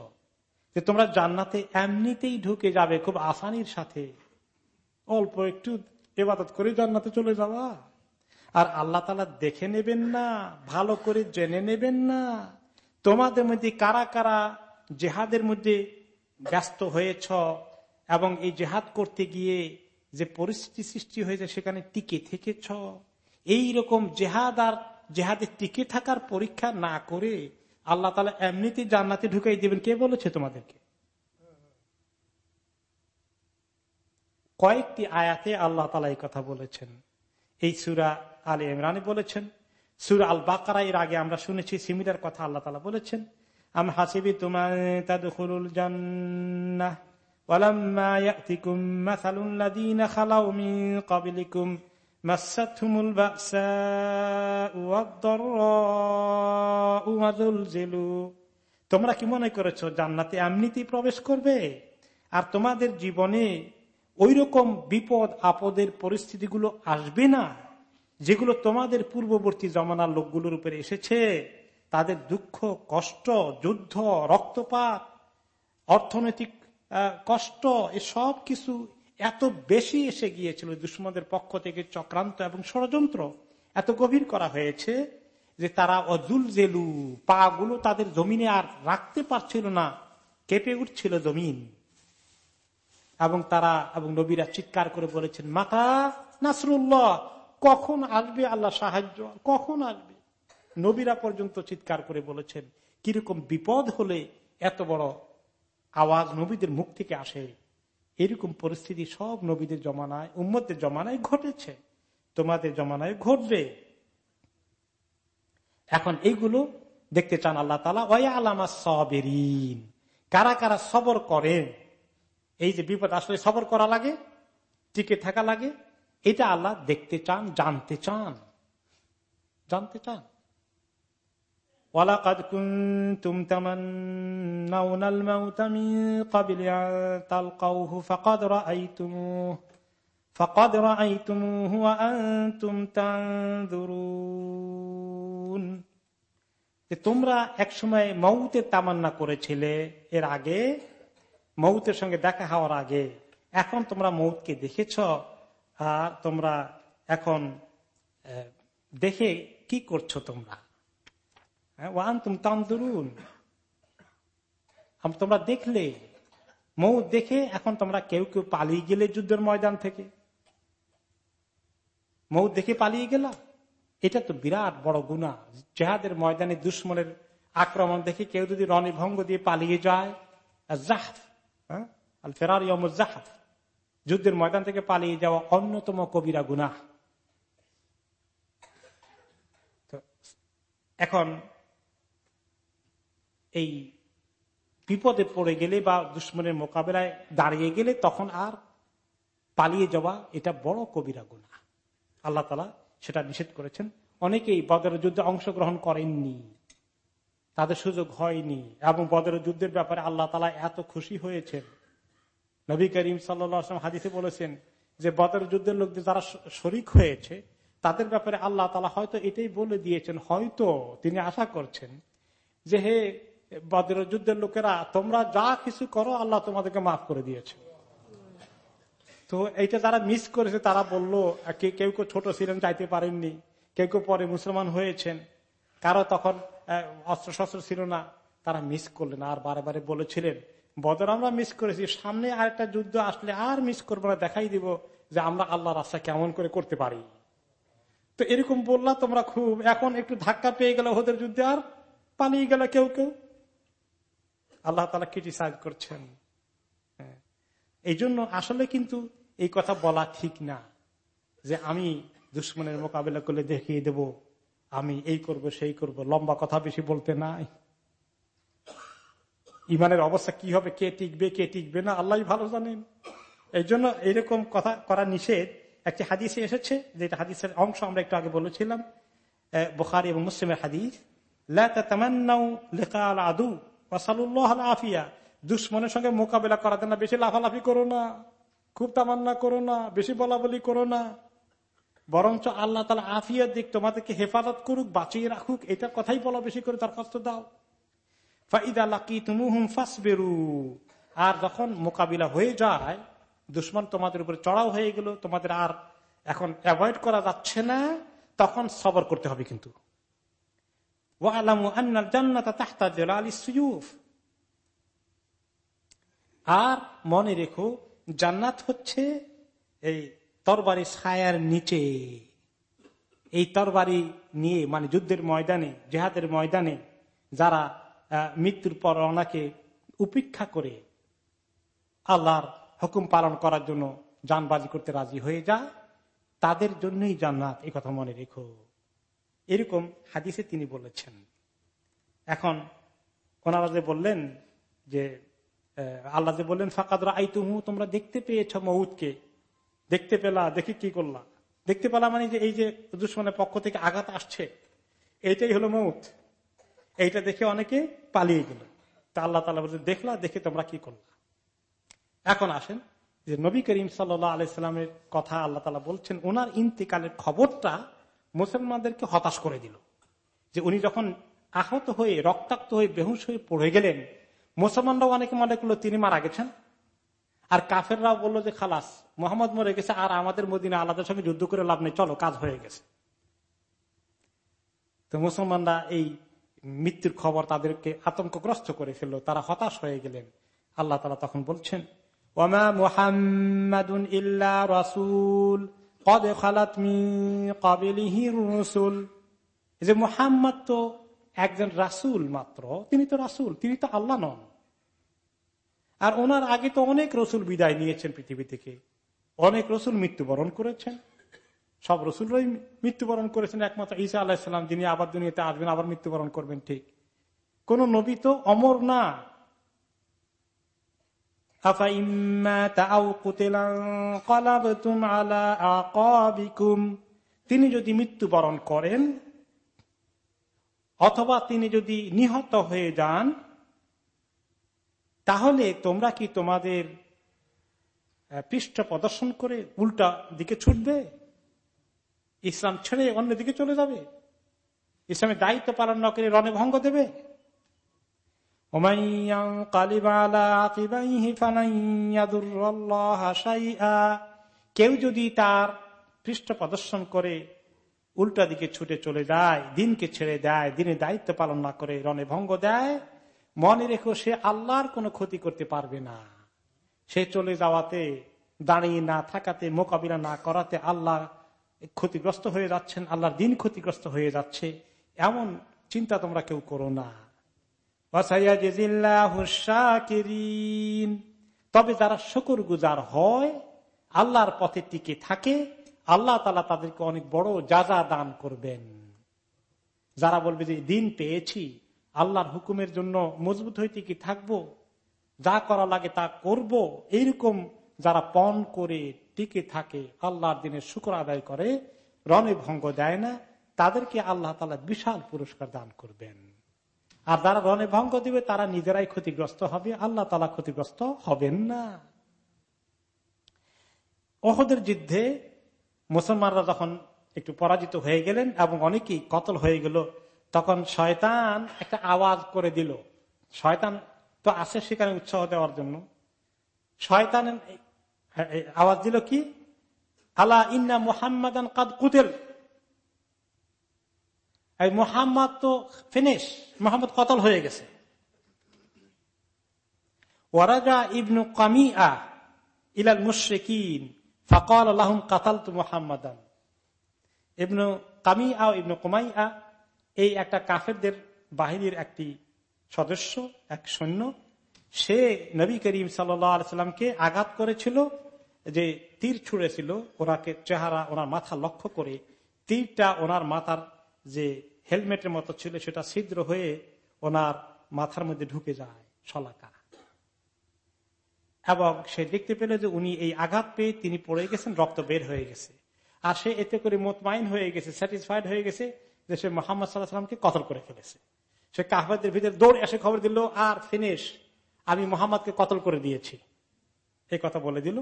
যে তোমরা জান্নাতে এমনিতেই ঢুকে যাবে খুব আসানির সাথে? অল্প একটু এবাদত করে জান্নাতে চলে যাওয়া? আর আল্লাহ তালা দেখে নেবেন না, ভালো করে জেনে নেবেন না। তোমাদের মধ্যে কারা কারা জেহাদের মধ্যে ব্যস্ত হয়েছ এবং এই জেহাদ করতে গিয়ে যে পরিস্থিতি সৃষ্টি হয়েছে, সেখানে টিকে থেকেছ। এই রকম জেহাদ আর জেহাদে টিকে থাকার পরীক্ষা না করে আল্লাহ তালা এমনিতে জান্নাতে ঢুকাই দেবেন। কে বলেছে তোমাদেরকে? কয়েকটি আয়াতে আল্লাহ তালা এই কথা বলেছেন। এই সুরা আলী ইমরানি বলেছেন, সুরা আল বাকারা এর আগে আমরা শুনেছি, সিমিলার কথা আল্লাহ তালা বলেছেন। আমি হাসিবি তোমার তাদুল জান্নাহ ولما يأتكم مثل الذين خلوا من قبلكم مستهم البأساء والضراء وزلزلوا তোমরা কি মনে করেছো জান্নাতে এমনিতেই প্রবেশ করবে আর তোমাদের জীবনে ওই রকম বিপদ আপদের পরিস্থিতিগুলো আসবে না যেগুলো তোমাদের পূর্ববর্তী জমানার লোকগুলোর উপরে এসেছে তাদের দুঃখ, কষ্ট, যুদ্ধ, রক্তপাত, অর্থনৈতিক কষ্ট এসব কিছু এত বেশি এসে গিয়েছিল দুশ্মনদের পক্ষ থেকে চক্রান্ত এবং ষড়যন্ত্র। এত গভীর করা হয়েছে যে তারা অজুল জেলু পা গুলো তাদের জমিনে আর রাখতে পারছিল না, কেঁপে উঠছিল জমিন। এবং তারা এবং নবীরা চিৎকার করে বলেছেন, মাতা নাসরুল্লাহ, কখন আসবে আল্লাহ সাহায্য? কখন আসবে? নবীরা পর্যন্ত চিৎকার করে বলেছেন, কীরকম বিপদ হলে এত বড় আওয়াজ নবীদের মুখ থেকে আসে। এরকম পরিস্থিতি সব নবীদের জমানায় উম্মদের জমানায় ঘটেছে। তোমাদের জমানায় ঘটবে। এখন এইগুলো দেখতে চান আল্লাহ তালা ওয়া আলামা সবেরিন। কারা কারা সবর করেন? এই যে বিপদ আসলে সবর করা লাগে? টিকে থাকা লাগে? এটা আল্লাহ দেখতে চান, জানতে চান। জানতে চান? ওয়ালাকাদ কুনতুম তামান্নাউনাল মাউতা তালকাউহু যে তোমরা একসময় মৌতের তামান্না করেছিলে এর আগে, মৌতের সঙ্গে দেখা হওয়ার আগে, এখন তোমরা মৌতকে দেখেছ, আর তোমরা এখন দেখে কি করছ তোমরা? ওয়ান তুম তান্দুরুন তোমরা দেখলে মৌ দেখে এখন তোমরা কেউ কেউ পালিয়ে গেলে যুদ্ধের ময়দান থেকে মৌ দেখে পালিয়ে গেলা এটা তো বিরাট বড় গুণা জেহাদের ময়দানে দুশ্মনের আক্রমণ দেখে কেউ যদি রণভঙ্গ দিয়ে পালিয়ে যায় জাহাফ ফেরার জাহাফ যুদ্ধের ময়দান থেকে পালিয়ে যাওয়া অন্যতম কবিরা গুনা এখন এই বিপদে পড়ে গেলে বা দুশ্মনের মোকাবেলায় দাঁড়িয়ে গেলে তখন আর পালিয়ে যাওয়া এটা বড় কবিরা গুণা আল্লাহ তালা সেটা নিষেধ করেছেন। অনেকেই বদর যুদ্ধে অংশগ্রহণ করেননি, তাদের সুযোগ হয়নি এবং বদর যুদ্ধের ব্যাপারে আল্লাহ তালা এত খুশি হয়েছেন। নবী করিম সাল্লাম হাদিসে বলেছেন যে, বদর যুদ্ধের লোকদের যারা শরিক হয়েছে, তাদের ব্যাপারে আল্লাহ তালা হয়তো এটাই বলে দিয়েছেন। হয়তো তিনি আশা করছেন যে, হে বদর যুদ্ধের লোকেরা, তোমরা যা কিছু করো, আল্লাহ তোমাদেরকে মাফ করে দিয়েছে। তো এইটা যারা মিস করেছে, তারা বলল কেউ কেউ ছোট ছিলেন, যাইতে পারেননি। কেউ কেউ পরে মুসলমান হয়েছেন। কারও তখন অস্ত্র শস্ত্র ছিল না। তারা মিস করলেন আর বারে বারে বলেছিলেন, বদর আমরা মিস করেছি। সামনে আর একটা যুদ্ধ আসলে আর মিস করব না, দেখাই দিব যে আমরা আল্লাহ রাস্তা কেমন করে করতে পারি। তো এরকম বললা তোমরা খুব, এখন একটু ধাক্কা পেয়ে গেল ওদের যুদ্ধে আর পালিয়ে গেল কেউ কেউ। আল্লাহ তালা ক্রিটিসাইজ করছেন। হ্যাঁ। এই জন্য আসলে কিন্তু এই কথা বলা ঠিক না যে আমি দুশ্মনের মোকাবিলা করলে দেখিয়ে দেব, আমি এই করব, সেই করব, লম্বা কথা বেশি বলতে নাই। ইমানের অবস্থা কি হবে, কে টিকবে কে টিকবে না আল্লাহ ভালো জানেন। এই জন্য এইরকম কথা করা নিষেধ। একটি হাদিসে এসেছে, যেটা হাদিসের অংশ আমরা একটু আগে বলেছিলাম বোখারি এবং মুসলিমের হাদিস আদু। আফিয়া দুশ্মনের সঙ্গে মোকাবেলা করাতে না, বেশি লাফালাফি করো না, খুব তামান্না করো না, বেশি বলা বলি করো না। বরঞ্চ আল্লাহ তালা আফিয়া দিক তোমাদেরকে হেফাজত করুক, বাঁচিয়ে রাখুক, এটা কথাই বলা বেশি করে কষ্ট দাও। আর যখন মোকাবিলা হয়ে যায়, দুশ্মন তোমাদের উপরে চড়াও হয়ে গেল, তোমাদের আর এখন অ্যাভয়েড করা যাচ্ছে না, তখন সবর করতে হবে কিন্তু। আর মনে রেখো, জান্নাত হচ্ছে এই তরবারি ছায়ার নিচে। এই তরবারি নিয়ে মানে যুদ্ধের ময়দানে, জেহাদের ময়দানে যারা মৃত্যুর পর ওনাকে উপেক্ষা করে আল্লাহর হুকুম পালন করার জন্য যানবাজি করতে রাজি হয়ে যায়, তাদের জন্যই জান্নাত কথা মনে রেখো। এরকম হাদিসে তিনি বলেছেন। এখন ওনারা যে বললেন যে আল্লাহ যে বললেন ফাঁকাদরা আইতুমু তোমরা দেখতে পেয়েছ মৌতকে দেখতে পেলা, দেখি কি করলা? দেখতে পেলা মানে যে এই যে দুশ্মনের পক্ষ থেকে আঘাত আসছে, এইটাই হলো মৌত এইটা দেখে অনেকে পালিয়ে গেল। তা আল্লাহ তালা বলছে, দেখলা, দেখে তোমরা কি করলা? এখন আসেন যে নবী করিম সাল্লাহ আলাইস্লামের কথা আল্লাহ তালা বলছেন, ওনার ইন্তিকালের খবরটা মুসলমানদেরকে হতাশ করে দিল। যে উনি যখন আহত হয়ে, রক্তাক্ত হয়ে, বেহুশ হয়ে পড়ে গেলেন, মুসলমানরাও অনেকে মনে করল, তিনি মারা গেছেন? আর কাফেররাও বলল যে, খালাস, মোহাম্মদ মরে গেছে, আর আমাদের মদিনা আলাদার সঙ্গে যুদ্ধ করে লাভ নেই, চলো, কাজ হয়ে গেছে। তো মুসলমানরা এই মৃত্যুর খবর তাদেরকে আতঙ্কগ্রস্ত করে ফেলল, তারা হতাশ হয়ে গেলেন। আল্লাহ তালা তখন বলছেন ওমা মুহাম্মাদুন ইল্লা রাসুল। কদ খালাত রসুল যে মুহাম্মদ তো একজন রাসুল মাত্র, তিনি তো রাসুল, তিনি তো আল্লাহ নন। আর ওনার আগে তো অনেক রসুল বিদায় নিয়েছেন পৃথিবী থেকে। অনেক রসুল মৃত্যুবরণ করেছেন। সব রসুলরাই মৃত্যুবরণ করেছেন। একমাত্র ঈসা আলাহিসাল্লাম যিনি আবার দুনিয়াতে আসবেন, আবার মৃত্যুবরণ করবেন, ঠিক। কোন নবী তো অমর না। তিনি যদি মৃত্যুবরণ করেন, অথবা তিনি যদি নিহত হয়ে যান, তাহলে তোমরা কি তোমাদের পৃষ্ঠ প্রদর্শন করে উল্টা দিকে ছুটবে? ইসলাম ছেড়ে অন্যদিকে চলে যাবে? ইসলামের দায়িত্ব পালন না করে রণে ভঙ্গ দেবে? কেউ যদি তার পৃষ্ঠ প্রদর্শন করে উল্টা দিকে ছুটে চলে যায়, দিনকে ছেড়ে দেয় দিনে দায়িত্ব পালন না করে রণে ভঙ্গ দেয়, মনে রেখো সে আল্লাহর কোনো ক্ষতি করতে পারবে না। সে চলে যাওয়াতে, দাঁড়িয়ে না থাকাতে, মোকাবিলা না করাতে আল্লাহ ক্ষতিগ্রস্ত হয়ে যাচ্ছেন, আল্লাহর দিন ক্ষতিগ্রস্ত হয়ে যাচ্ছে। এমন চিন্তা তোমরা কেউ করো না। তবে যারা শকুর গুজার হয়, আল্লাহর পথে টিকে থাকে, আল্লাহ তালা তাদেরকে অনেক বড় যাজা দান করবেন। যারা বলবে যে, দিন পেয়েছি, আল্লাহর হুকুমের জন্য মজবুত হয়ে টিকে থাকব, যা করা লাগে তা করব, এইরকম যারা পণ করে টিকে থাকে, আল্লাহর দিনের শুক্র আদায় করে, রণে ভঙ্গ দেয় না, তাদেরকে আল্লাহ তালা বিশাল পুরস্কার দান করবেন। আর যারা রণে ভঙ্গ দিবে, তারা নিজেরাই ক্ষতিগ্রস্ত হবে। আল্লাহ তালা ক্ষতিগ্রস্ত হবেন না। অহদের যুদ্ধে মুসলমানরা যখন একটু পরাজিত হয়ে গেলেন এবং অনেকেই কতল হয়ে গেল, তখন শয়তান একটা আওয়াজ করে দিল। শয়তান তো আসে সেখানে উৎসাহ দেওয়ার জন্য। শয়তান আওয়াজ দিল কি? আলা ইন্না মুহাম্মাদান কাদ কুতেল। এই মোহাম্মদ তো ফিনিশ মোহাম্মদ কতল হয়ে গেছে। ওয়ারাজা ইবনু কামিয়া ইলাল মুশরিকিন, ফকাল আল্লাহম কাতাল তু মোহাম্মদান। ইবনু কামিয়া ইবনু কুমাইয়া এই একটা কাফেরদের বাহিনীর একটি সদস্য, এক সৈন্য। সে নবী করিম সাল্লামকে আঘাত করেছিল, যে তীর ছুঁড়েছিল। ওনাকে চেহারা, ওনার মাথা লক্ষ্য করে তীরটা ওনার মাথার যে হেলমেটের মতো ছিল সেটা ছিদ্র হয়ে ওনার মাথার মধ্যে ঢুকে যায় শলাকা। এবং সে দেখতে পেল যে উনি এই আঘাত পেয়ে তিনি পড়ে গেছেন, রক্ত বের হয়ে গেছে। আর সে এতে করে মোতমাইন হয়ে গেছে স্যাটিসফাইড হয়ে গেছে যে সে মোহাম্মদ সাল্লাহ সাল্লামকে কতল করে ফেলেছে। সে কাহবাদের ভিতরে দৌড় এসে খবর দিল, আর ফিনিশ, আমি মোহাম্মদকে কতল করে দিয়েছি। এই কথা বলে দিল।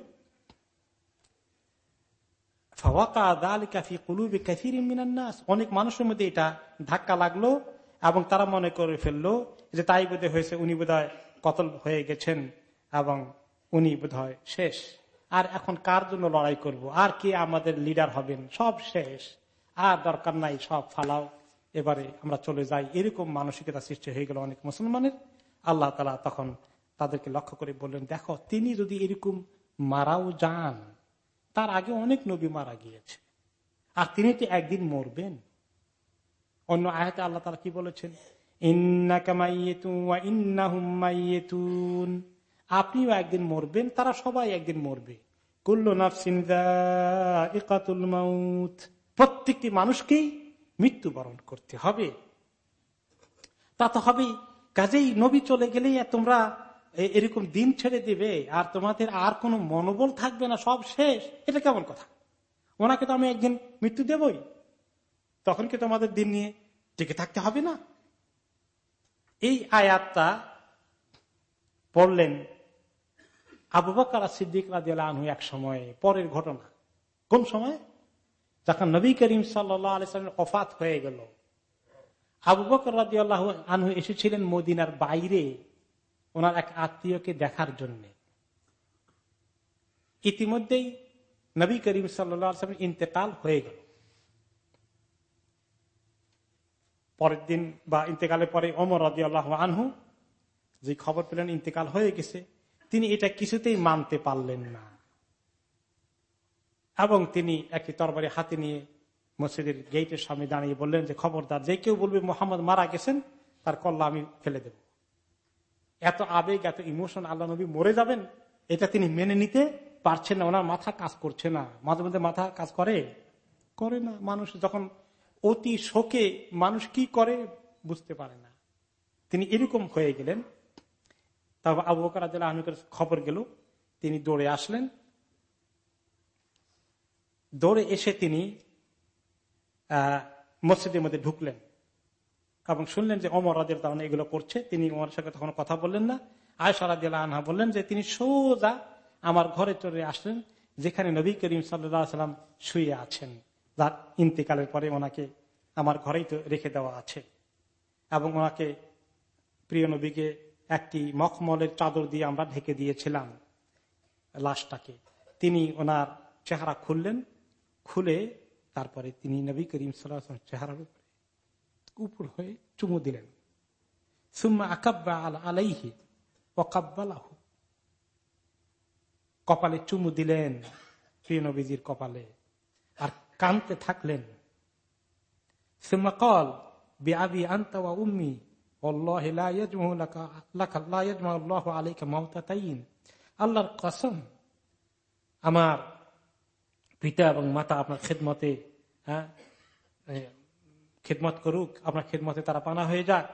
অনেক মানুষের মধ্যে এটা ধাক্কা লাগল এবং তারা মনে করে ফেলল যে তাই বোধহয় হয়েছে, উনি বোধ কতল হয়ে গেছেন এবং উনি বোধ শেষ। আর এখন কার জন্য লড়াই করব? আর কে আমাদের লিডার হবেন? সব শেষ। আর দরকার নাই, সব ফালাও। এবারে আমরা চলে যাই। এরকম মানসিকতা সৃষ্টি হয়ে গেল অনেক মুসলমানের। আল্লাহ তালা তখন তাদেরকে লক্ষ্য করে বললেন, দেখো, তিনি যদি এরকম মারাও যান তার আগে অনেক নবী মারা গিয়েছে। আর তিনি তো একদিন মরবেন। অন্য আয়তে আল্লাহ তালা কি বলেছেন? আপনিও একদিন মরবেন, তারা সবাই একদিন মরবে। প্রত্যেকটি মানুষকেই মৃত্যুবরণ করতে হবে। তা তো হবেই। কাজেই নবী চলে গেলেই তোমরা এরকম দিন ছেড়ে দিবে, আর তোমাদের আর কোনো মনোবল থাকবে না, সব শেষ। এটা কেমন কথা? ওনাকে তো আমি একদিন মৃত্যু দেবই। তখন কি তোমাদের দিন নিয়ে টিকে থাকতে হবে না? এই আয়াতটা পড়লেন আবু বকর সিদ্দিক আনহু এক সময়, পরের ঘটনা। কোন সময়? যখন নবী করিম সাল্লামের অফাত হয়ে গেল, আবু বকর রাজি আল্লাহ আনহু এসেছিলেন মদিনার বাইরে। ওনার এক আত্মীয়কে দেখার জন্য। ইতিমধ্যেই নবী করিম সাল্লাম ইন্তেকাল হয়ে গেল। পরের দিন বা ইন্তেকালের পরে অমর রাজি আল্লাহ আনহু যে খবর পেলেন, ইন্তেকাল হয়ে গেছে, তিনি এটা কিছুতেই মানতে পারলেন না। এবং তিনি একটি তরবারি হাতে নিয়ে মসজিদের গেটের সামনে দাঁড়িয়ে বললেন যে, খবরদার, যে কেউ বলবে মোহাম্মদ মারা গেছেন, তার কল্লা আমি ফেলে দেব। এত আবেগ, এত ইমোশন আল্লাহ নবী মরে যাবেন, এটা তিনি মেনে নিতে পারছেন না। ওনার মাথা কাজ করছে না। মাঝে মধ্যে মাথা কাজ করে? করে না। মানুষ যখন অতি শোকে মানুষ কি করে বুঝতে পারে না। তিনি এরকম হয়ে গেলেন। তারপর আবু বকর আহমেদের খবর গেল, তিনি দৌড়ে আসলেন। দৌড়ে এসে তিনি, আহ, মসজিদের মধ্যে ঢুকলেন। এবং শুনলেন যে অমর রাজের তাহলে এগুলো করছে, তিনি ওমর সাথে তখন কথা বললেন না। আয়সা রাজিয়াল আনহা বললেন যে তিনি সোজা আমার ঘরে চলে আসলেন, যেখানে নবী করিম সাল্লাম শুয়ে আছেন। যার ইন্তেকালের পরে ওনাকে আমার ঘরেই তো রেখে দেওয়া আছে। এবং ওনাকে প্রিয় নবীকে একটি মখমলের চাদর দিয়ে আমরা ঢেকে দিয়েছিলাম লাশটাকে। তিনি ওনার চেহারা খুললেন, খুলে তারপরে তিনি নবী করিম সাল্লাম চেহারার উপরে হয়ে চুমু দিলেন। সুম্মা আকাব্বা আল আলাইহি ওকাব্বালাহু কপালে চুমু দিলেন প্রিয় নবীজির কপালে আর কানতে থাকলেন। সুম্মা কল বিআবি আনতা ওয়া উম্মি আল্লাহর কসম, আমার পিতা এবং মাতা আপনার খেদমতে হ্যাঁ খেদমত করুক, আপনার খেদমতে তারা পানা হয়ে যাক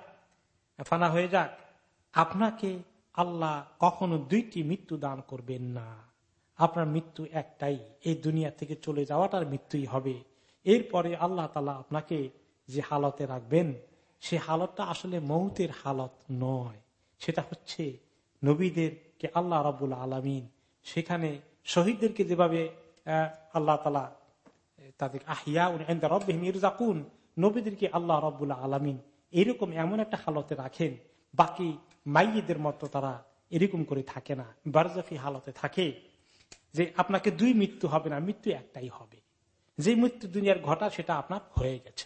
ফানা হয়ে যাক। আপনাকে আল্লাহ কখনো দুইটি মৃত্যু দান করবেন না। আপনার মৃত্যু একটাই, এই দুনিয়া থেকে চলে যাওয়াটার মৃত্যুই হবে। এরপরে আল্লাহ তালা আপনাকে যে হালতে রাখবেন, সে হালতটা আসলে মৌতের হালত নয়। সেটা হচ্ছে নবীদেরকে আল্লাহ রাবুল আলমিন সেখানে শহীদদেরকে যেভাবে আল্লাহ তালা তাদের আহিয়া রব্বিমিরজাকুন নবীদেরকে আল্লাহ রব্বুল্লাহ আলমিন এরকম এমন একটা হালতে রাখেন, বাকি মাইয়েদের মতো তারা এরকম করে থাকে না, বারজাফি হালতে থাকে যে আপনাকে দুই মৃত্যু হবে না, মৃত্যু একটাই হবে। যে মৃত্যু দুনিয়ার ঘটা সেটা আপনার হয়ে গেছে।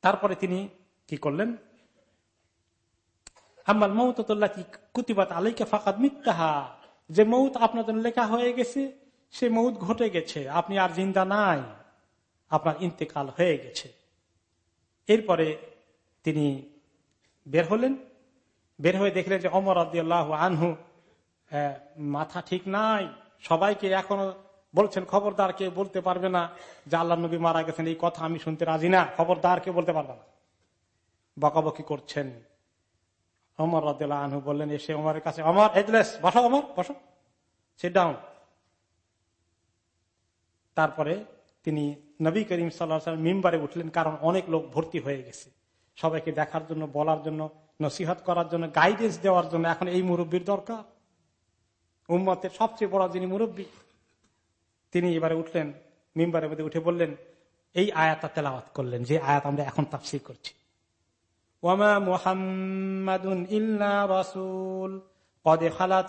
তারপরে তিনি কি করলেন? আমার মৌতল্লা কি কুতিবাত আলাইকে ফাঁকাত মিথ্যাহা যে মৌত আপনার জন্য লেখা হয়ে গেছে, সে মৌত ঘটে গেছে, আপনি আর জিন্দা নাই। আপনার ইন্তেকাল হয়ে গেছে। এরপরে তিনি বের হলেন। বের হয়ে দেখলেন যে অমর আদিয়াল্লাহ আনহু মাথা ঠিক নাই। সবাইকে এখনও বলছেন, খবরদার কে বলতে পারবে না যে আল্লাহ নবী মারা গেছেন। এই কথা আমি শুনতে রাজি না। খবরদার কে বলতে পারবে না। বকাবকি করছেন। অমর রাদিল্লাহ আনহু বললেন, এসে অমরের কাছে অমর এজলেস, বসো অমর বসো। সিট ডাউন তারপরে তিনি নবী করিম সাল্লাহ মিম্বারে উঠলেন কারণ অনেক লোক ভর্তি হয়ে গেছে। সবাইকে দেখার জন্য, বলার জন্য, নসিহত করার জন্য গাইডেন্স দেওয়ার জন্য এখন এই মুরব্বীর দরকার। উম্মতের সবচেয়ে বড় যিনি মুরব্বী, তিনি এবারে উঠলেন, মিম্বারের মধ্যে উঠে বললেন, এই আয়াতা তেলাওয়াত করলেন, যে আয়াত আমরা এখন তাফসির করছি। ইল্লা রাসুল, কদে খালাত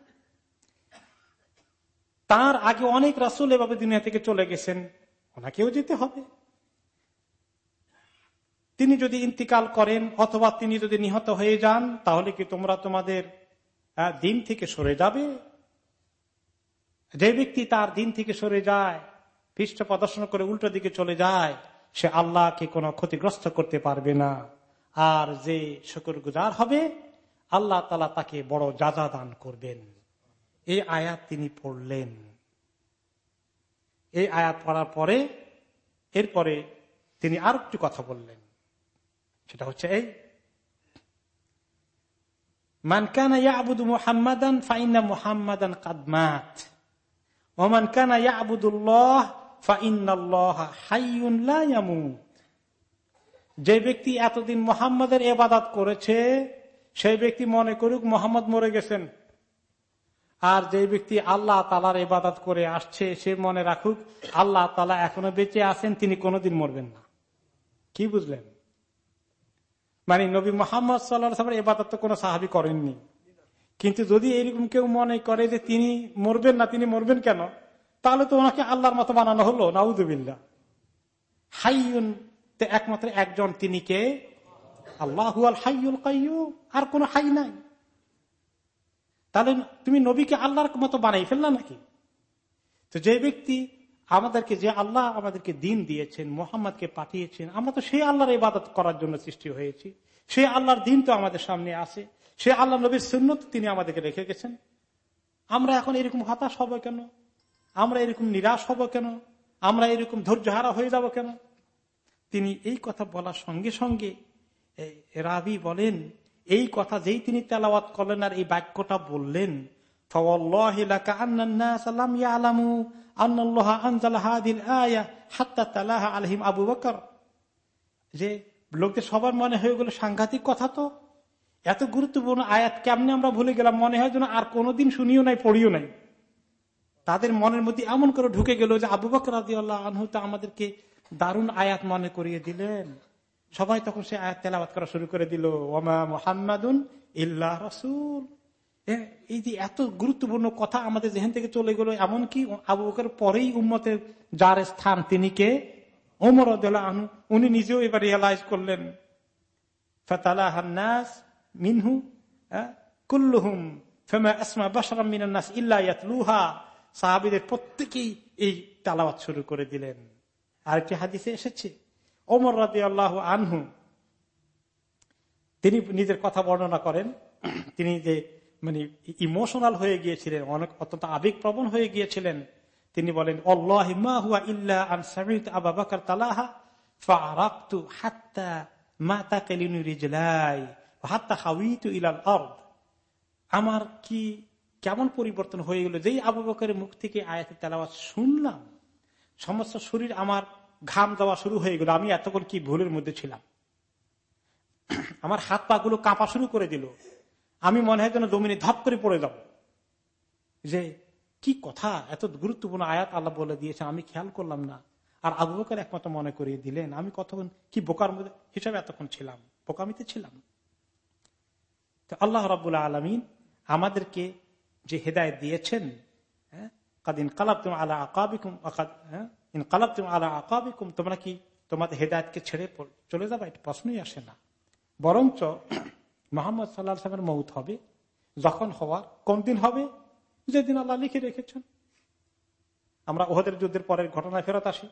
তার আগে অনেক রাসুল এভাবে দুনিয়া থেকে চলে গেছেন, ওনাকেও যেতে হবে। তিনি যদি ইন্তিকাল করেন অথবা তিনি যদি নিহত হয়ে যান, তাহলে কি তোমরা তোমাদের দিন থেকে সরে যাবে? যে ব্যক্তি তার দিন থেকে সরে যায়, পৃষ্ঠ প্রদর্শন করে উল্টো দিকে চলে যায়, সে আল্লাহকে কোনো ক্ষতিগ্রস্ত করতে পারবে না। আর যে শকর গুজার হবে, আল্লাহ তালা তাকে বড় যাজা দান করবেন। এই আয়াত তিনি পড়লেন। এই আয়াত পড়ার পরে, এরপরে তিনি আর একটু কথা বললেন। সেটা হচ্ছে এই যে ব্যক্তি এতদিন মোহাম্মদের এবাদাত করেছে, সেই ব্যক্তি মনে করুক মোহাম্মদ মরে গেছেন। আর যে ব্যক্তি আল্লাহ তালার এবাদাত করে আসছে, সে মনে রাখুক, আল্লাহ তালা এখনও বেঁচে আছেন, তিনি কোনোদিন মরবেন না। কি বুঝলেন? মানে নবী মোহাম্মদ সাল্লাহ এবাদত তো কোনো সাহাবি করেননি। কিন্তু যদি এরকম কেউ মনে করে যে তিনি মরবেন না, তিনি মরবেন কেন? তাহলে তো ওনাকে আল্লাহর মতো বানানো হলো নাউদুবিল্লা হাইউন একমাত্র একজন তিনি কে? আল্লাহ হাইউল কাইয়ু আর কোন হাই নাই। তাহলে তুমি নবীকে আল্লাহর মতো বানাই ফেললা নাকি? তো যে ব্যক্তি আমাদেরকে, যে আল্লাহ আমাদেরকে দিন দিয়েছেন, মোহাম্মদকে পাঠিয়েছেন, আমরা তো সেই আল্লাহর ইবাদত করার জন্য সৃষ্টি হয়েছি। সেই আল্লাহর দিন তো আমাদের সামনে আছে। সে আল্লাহ নবীর সুন্নত তিনি আমাদেরকে রেখে গেছেন। আমরা এখন এরকম হতাশ হব কেন? আমরা এরকম নিরাশ হব কেন? আমরা এরকম ধৈর্যহারা হয়ে যাব কেন? তিনি এই কথা বলার সঙ্গে সঙ্গে রাবি বলেন এই কথা যেই তিনি তেলাওয়াত করলেন আর এই বাক্যটা বললেন আবু বকর। যে লোকদের সবার মনে হয়ে গেল সাংঘাতিক কথা তো। এত গুরুত্বপূর্ণ আয়াত কেমনে আমরা ভুলে গেলাম, মনে হয় যেন আর কোনোদিন শুনিও নাই, পড়িও নাই। তাদের মনের মধ্যে এমন করে ঢুকে গেল যে আবু বকর আদি আল্লাহ আনহু তো আমাদেরকে দারুণ আয়াত মনে করিয়ে দিলেন। সবাই তখন সে আয়াত তেলাবাদ করা শুরু করে দিল, ওমা মোহাম্মদুন ইল্লাহ রসুল। এই যে এত গুরুত্বপূর্ণ কথা আমাদের যেখান থেকে চলে গেল, এমনকি আবু বকর পরেই উম্মতের যার স্থান, তিনি কে? ওমর আনু উনি নিজেও এবার রিয়ালাইজ করলেন মিনহু কুল্লুহুম, ফেমা সাহাবিদের প্রত্যেকেই এই তালাওয়াত শুরু করে দিলেন। আরেকটি হাদিসে এসেছে ওমর রাজি আল্লাহ আনহু, তিনি নিজের কথা বর্ণনা করেন। তিনি যে মানে ইমোশনাল হয়ে গিয়েছিলেন, অনেক, অত্যন্ত আবেগ প্রবণ হয়ে গিয়েছিলেন। তিনি বলেন আমার কি কেমন পরিবর্তন হয়ে গেল? যেই আবু বকরের মুখ থেকে আয়াতের তেলাওয়াত শুনলাম, সমস্ত শরীর আমার ঘাম দেওয়া শুরু হয়ে গেল, আমি এতক্ষণ কি ভুলের মধ্যে ছিলাম? আমার হাত পা গুলো কাঁপা শুরু করে দিল। আমি মনে হয় যেন জমিনে ধপ করে পড়ে যাব। যে কি কথা, এত গুরুত্বপূর্ণ আয়াত আল্লাহ বলে দিয়েছে আমি খেয়াল করলাম না। আর আবু বকর একমাত্র মনে করিয়ে দিলেন, আমি কতক্ষণ, কি বোকার মধ্যে হিসাবে এতক্ষণ ছিলাম? বোকামিতে ছিলাম। তো আল্লাহ রাবুল্লাহ আলমিন আমাদেরকে যে হেদায়ত দিয়েছেন হ্যাঁ কাদিন কালাব তুমি আলা আকাবিকুম হ্যাঁ কালাব তুমি আলা আকাবিকুম, তোমরা কি তোমাদের হেদায়তকে ছেড়ে চলে যাবা? এটা প্রশ্নই আসে না। বরঞ্চ মোহাম্মদ সাল্লাহ সালামের মৌত হবে, যখন হওয়ার কোন দিন হবে? যেদিন আল্লাহ লিখে রেখেছেন। আমরা ওহদের যুদ্ধের পরের ঘটনায় ফেরত আসি।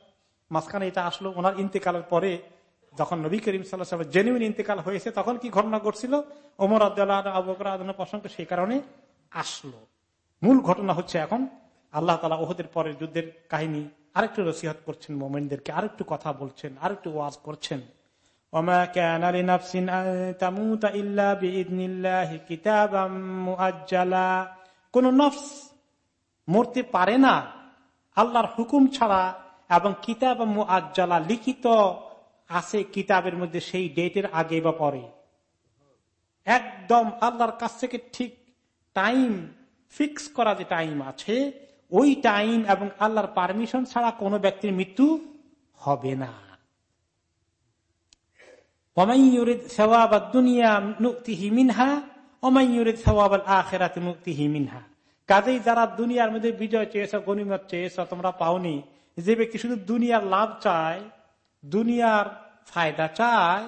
মাঝখানে এটা আসলো, ওনার ইন্তেকালের পরে যখন নবী করিম সাল্লাহ জেনুইন ইন্তেকাল হয়েছে, তখন কি ঘটনা ঘটছিল? ওমর আদাল্লাহ আবুকর প্রসঙ্গ সেই কারণে আসলো। মূল ঘটনা হচ্ছে এখন, আল্লাহ তালা ওহদের পরের যুদ্ধের কাহিনী আরেকটু রসিহত করছেন মোমেনদেরকে, আরেকটু কথা বলছেন, আরেকটু ওয়াজ করছেন। কোন নফস মরতে পারে না আল্লাহর হুকুম ছাড়া এবং কিতাব আজ্জালা লিখিত আছে কিতাবের মধ্যে সেই ডেটের আগে বা পরে। একদম আল্লাহর কাছ থেকে ঠিক টাইম ফিক্স করা যে টাইম আছে ওই টাইম এবং আল্লাহর পারমিশন ছাড়া কোনো ব্যক্তির মৃত্যু হবে না। কাজেই যারা দুনিয়ার মধ্যে বিজয় চেয়েছ, গণিমত চেয়েছ, তোমরা পাওনি। যে ব্যক্তি শুধু দুনিয়ার লাভ চায়, দুনিয়ার ফায়দা চায়,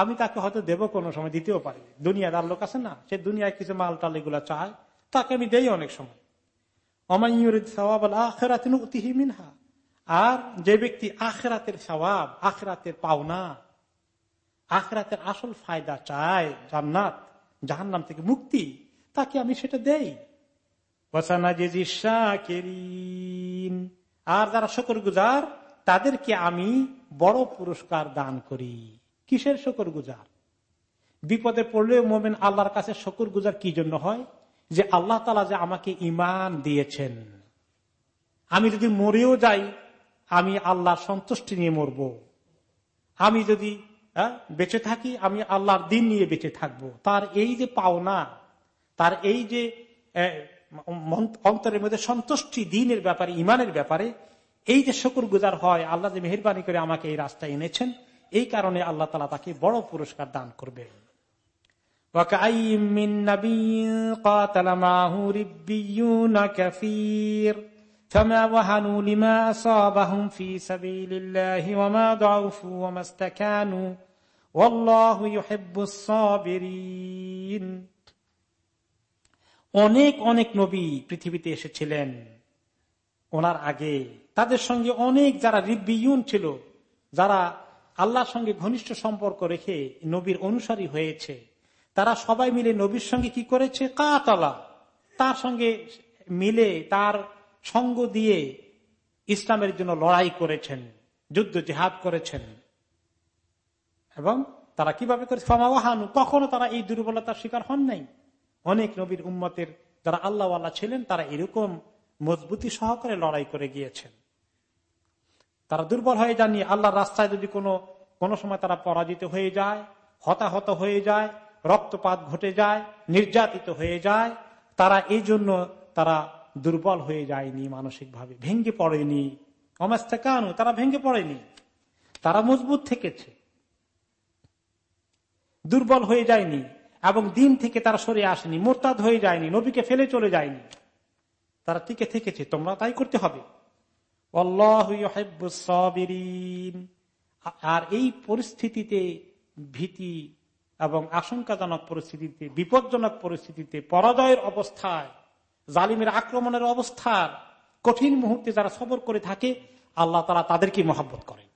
আমি তাকে হয়তো দেব কোনো সময়, দিতেও পারি দুনিয়াদার লোক আছে না, সে দুনিয়ায় কিছু মাল টাল চায়, তাকে আমি দেই অনেক সময়। মিনহা আর যে ব্যক্তি আখরাতের সবাব আখরাতের পাওনা, আখরাতের আসল ফায়দা চায় জান্নাত, জাহান্নাম থেকে মুক্তি, তাকে আমি সেটা দেই। আর যারা শকর গুজার তাদেরকে আমি বড় পুরস্কার দান করি। কিসের শকর গুজার বিপদে পড়লে মোমেন আল্লাহর কাছে শকর গুজার কি জন্য হয়? যে আল্লাহ তালা যে আমাকে ইমান দিয়েছেন। আমি যদি মরেও যাই, আমি আল্লাহর সন্তুষ্টি নিয়ে মরব। আমি যদি বেঁচে থাকি, আমি আল্লাহর দিন নিয়ে বেঁচে থাকব। তার এই যে পাওনা, তার এই যে অন্তরের মধ্যে সন্তুষ্টি দিনের ব্যাপারে ইমানের ব্যাপারে, এই যে শকুর গুজার হয়, আল্লাহ যে মেহরবানি করে আমাকে এই রাস্তায় এনেছেন, এই কারণে আল্লাহ তালা তাকে বড় পুরস্কার দান করবেন। অনেক অনেক নবী পৃথিবীতে এসেছিলেন ওনার আগে। তাদের সঙ্গে অনেক যারা রিবিউন ছিল, যারা আল্লাহর সঙ্গে ঘনিষ্ঠ সম্পর্ক রেখে নবীর অনুসারী হয়েছে। তারা সবাই মিলে নবীর সঙ্গে কি করেছে? কাতালা। তার সঙ্গে মিলে তার সঙ্গ দিয়ে ইসলামের জন্য লড়াই করেছেন, যুদ্ধ জেহাদ করেছেন। এবং তারা কীভাবে করেছে? ফামাওয়াহানু কখনো তারা এই দুর্বলতার শিকার হন নাই। অনেক নবীর উম্মতের যারা আল্লাহ ছিলেন, তারা এরকম মজবুতি সহকারে লড়াই করে গিয়েছেন। তারা দুর্বল হয়ে যাননি। আল্লাহর রাস্তায় যদি কোনো কোনো সময় তারা পরাজিত হয়ে যায়, হতাহত হয়ে যায় রক্তপাত ঘটে যায়, নির্যাতিত হয়ে যায়, তারা এই জন্য তারা দুর্বল হয়ে যায়নি মানসিকভাবে ভেঙ্গে পড়েনি। অমাস্তাকানু, তারা ভেঙ্গে পড়েনি। তারা মজবুত থেকেছে। দুর্বল হয়ে যায়নি এবং দিন থেকে তারা সরে আসেনি, মোরতাদ হয়ে যায়নি, নবীকে ফেলে চলে যায়নি। তারা টিকে থেকেছে, তোমরা তাই করতে হবে। আর এই পরিস্থিতিতে ভীতি এবং আশঙ্কাজনক পরিস্থিতিতে বিপজ্জনক পরিস্থিতিতে পরাজয়ের অবস্থায় জালিমের আক্রমণের অবস্থার কঠিন মুহূর্তে যারা সবর করে থাকে আল্লাহ তারা তাদেরকে মহাব্বত করেন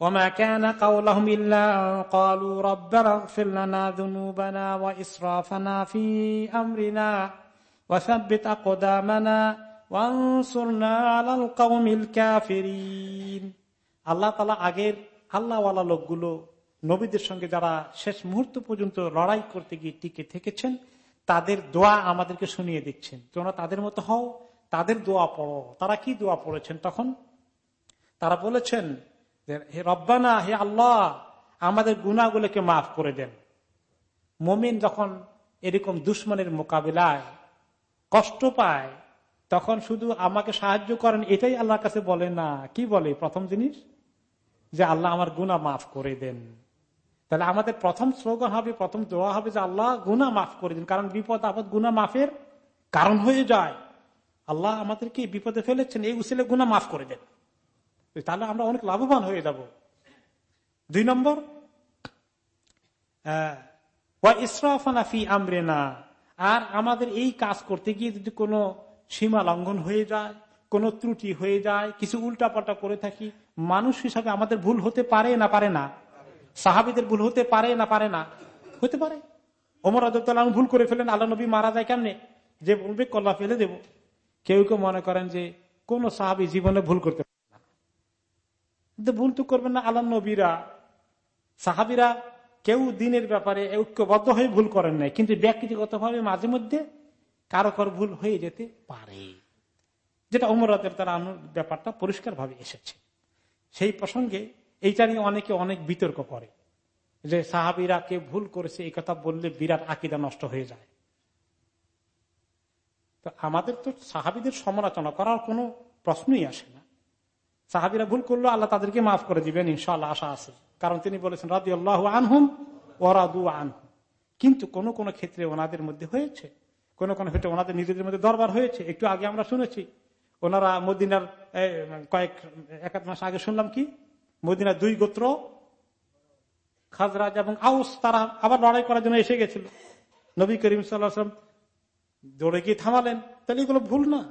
وما كان قولهم إلا قالوا ربنا اغفر لنا ذنوبنا وإسرافنا في أمرنا وثبت أقدامنا وانصرنا على القوم الكافرين আল্লাহ তালা আগের আল্লাহওয়ালা লোকগুলো নবীদের সঙ্গে যারা শেষ মুহূর্ত পর্যন্ত লড়াই করতে গিয়ে টিকে থেকেছেন, তাদের দোয়া আমাদেরকে শুনিয়ে দিচ্ছেন। তোমরা তাদের মতো হও, তাদের দোয়া পড়ো। তারা কি দোয়া পড়েছেন তখন? তারা বলেছেন হে রব্বানা, হে আল্লাহ, আমাদের গুণাগুলোকে মাফ করে দেন। মমিন যখন এরকম দুশ্মনের মোকাবিলায় কষ্ট পায়, তখন শুধু আমাকে সাহায্য করেন, এটাই আল্লাহর কাছে বলে না। কি বলে প্রথম জিনিস? যে আল্লাহ আমার গুণা মাফ করে দেন। তাহলে আমাদের প্রথম স্লোগান হবে, প্রথম দোয়া হবে যে আল্লাহ গুণা মাফ করে দিন। কারণ বিপদ, আপদ গুণা মাফের কারণ হয়ে যায়। আল্লাহ আমাদেরকে বিপদে ফেলেছেন, এই উসিলে গুণা মাফ করে দেন। তাহলে আমরা অনেক লাভবান হয়ে যাব। দুই নম্বর ইসরাফানাফি আমরেনা। আর আমাদের এই কাজ করতে গিয়ে যদি কোনো সীমা লঙ্ঘন হয়ে যায় কোনো ত্রুটি হয়ে যায়, কিছু উল্টাপাল্টা করে থাকি, মানুষ হিসাবে আমাদের ভুল হতে পারে না পারে না? সাহাবিদের ভুল হতে পারে না পারে না? হতে পারে। ওমর আদুল্লাহ ভুল করে ফেলেন, আল্লাহ নবী মারা যায় কেমনে? যে বলবে, কল্লা ফেলে দেব। কেউ কেউ মনে করেন যে কোন সাহাবি জীবনে ভুল করতে পারে না। ভুল তো করবেন না আল্লাহ নবীরা। সাহাবিরা কেউ দিনের ব্যাপারে ঐক্যবদ্ধ হয়ে ভুল করেন নাই, কিন্তু ব্যক্তিগত ভাবে মাঝে মধ্যে কারও কারও ভুল হয়ে যেতে পারে। যেটা উমরাদের তারা ব্যাপারটা পরিষ্কার ভাবে এসেছে। সেই প্রসঙ্গে এইটা নিয়ে অনেকে অনেক বিতর্ক করে যে সাহাবিরা কে ভুল করেছে, এই কথা বললে বিরাট আকিদা নষ্ট হয়ে যায়। তো আমাদের তো সাহাবিদের সমালোচনা করার কোনো প্রশ্নই আসে না। সাহাবিরা ভুল করল, আল্লাহ তাদেরকে মাফ করে দিবেন ইনশাল্লাহ আশা আছে। কারণ তিনি বলেছেন রাজি আল্লাহ আনহুম ওরাদু আনহুম কিন্তু কোন কোন ক্ষেত্রে ওনাদের মধ্যে হয়েছে, কোন কোন ক্ষেত্রে ওনাদের নিজেদের মধ্যে দরবার হয়েছে। একটু আগে আমরা শুনেছি ওনারা মদিনার কয়েক, এক মাস আগে শুনলাম কি? মদিনার দুই গোত্র, খাজরাজ এবং আউস, তারা আবার লড়াই করার জন্য এসে গেছিল। নবী করিম সাল্লাম দৌড়ে গিয়ে থামালেন। তাহলে এগুলো ভুল না?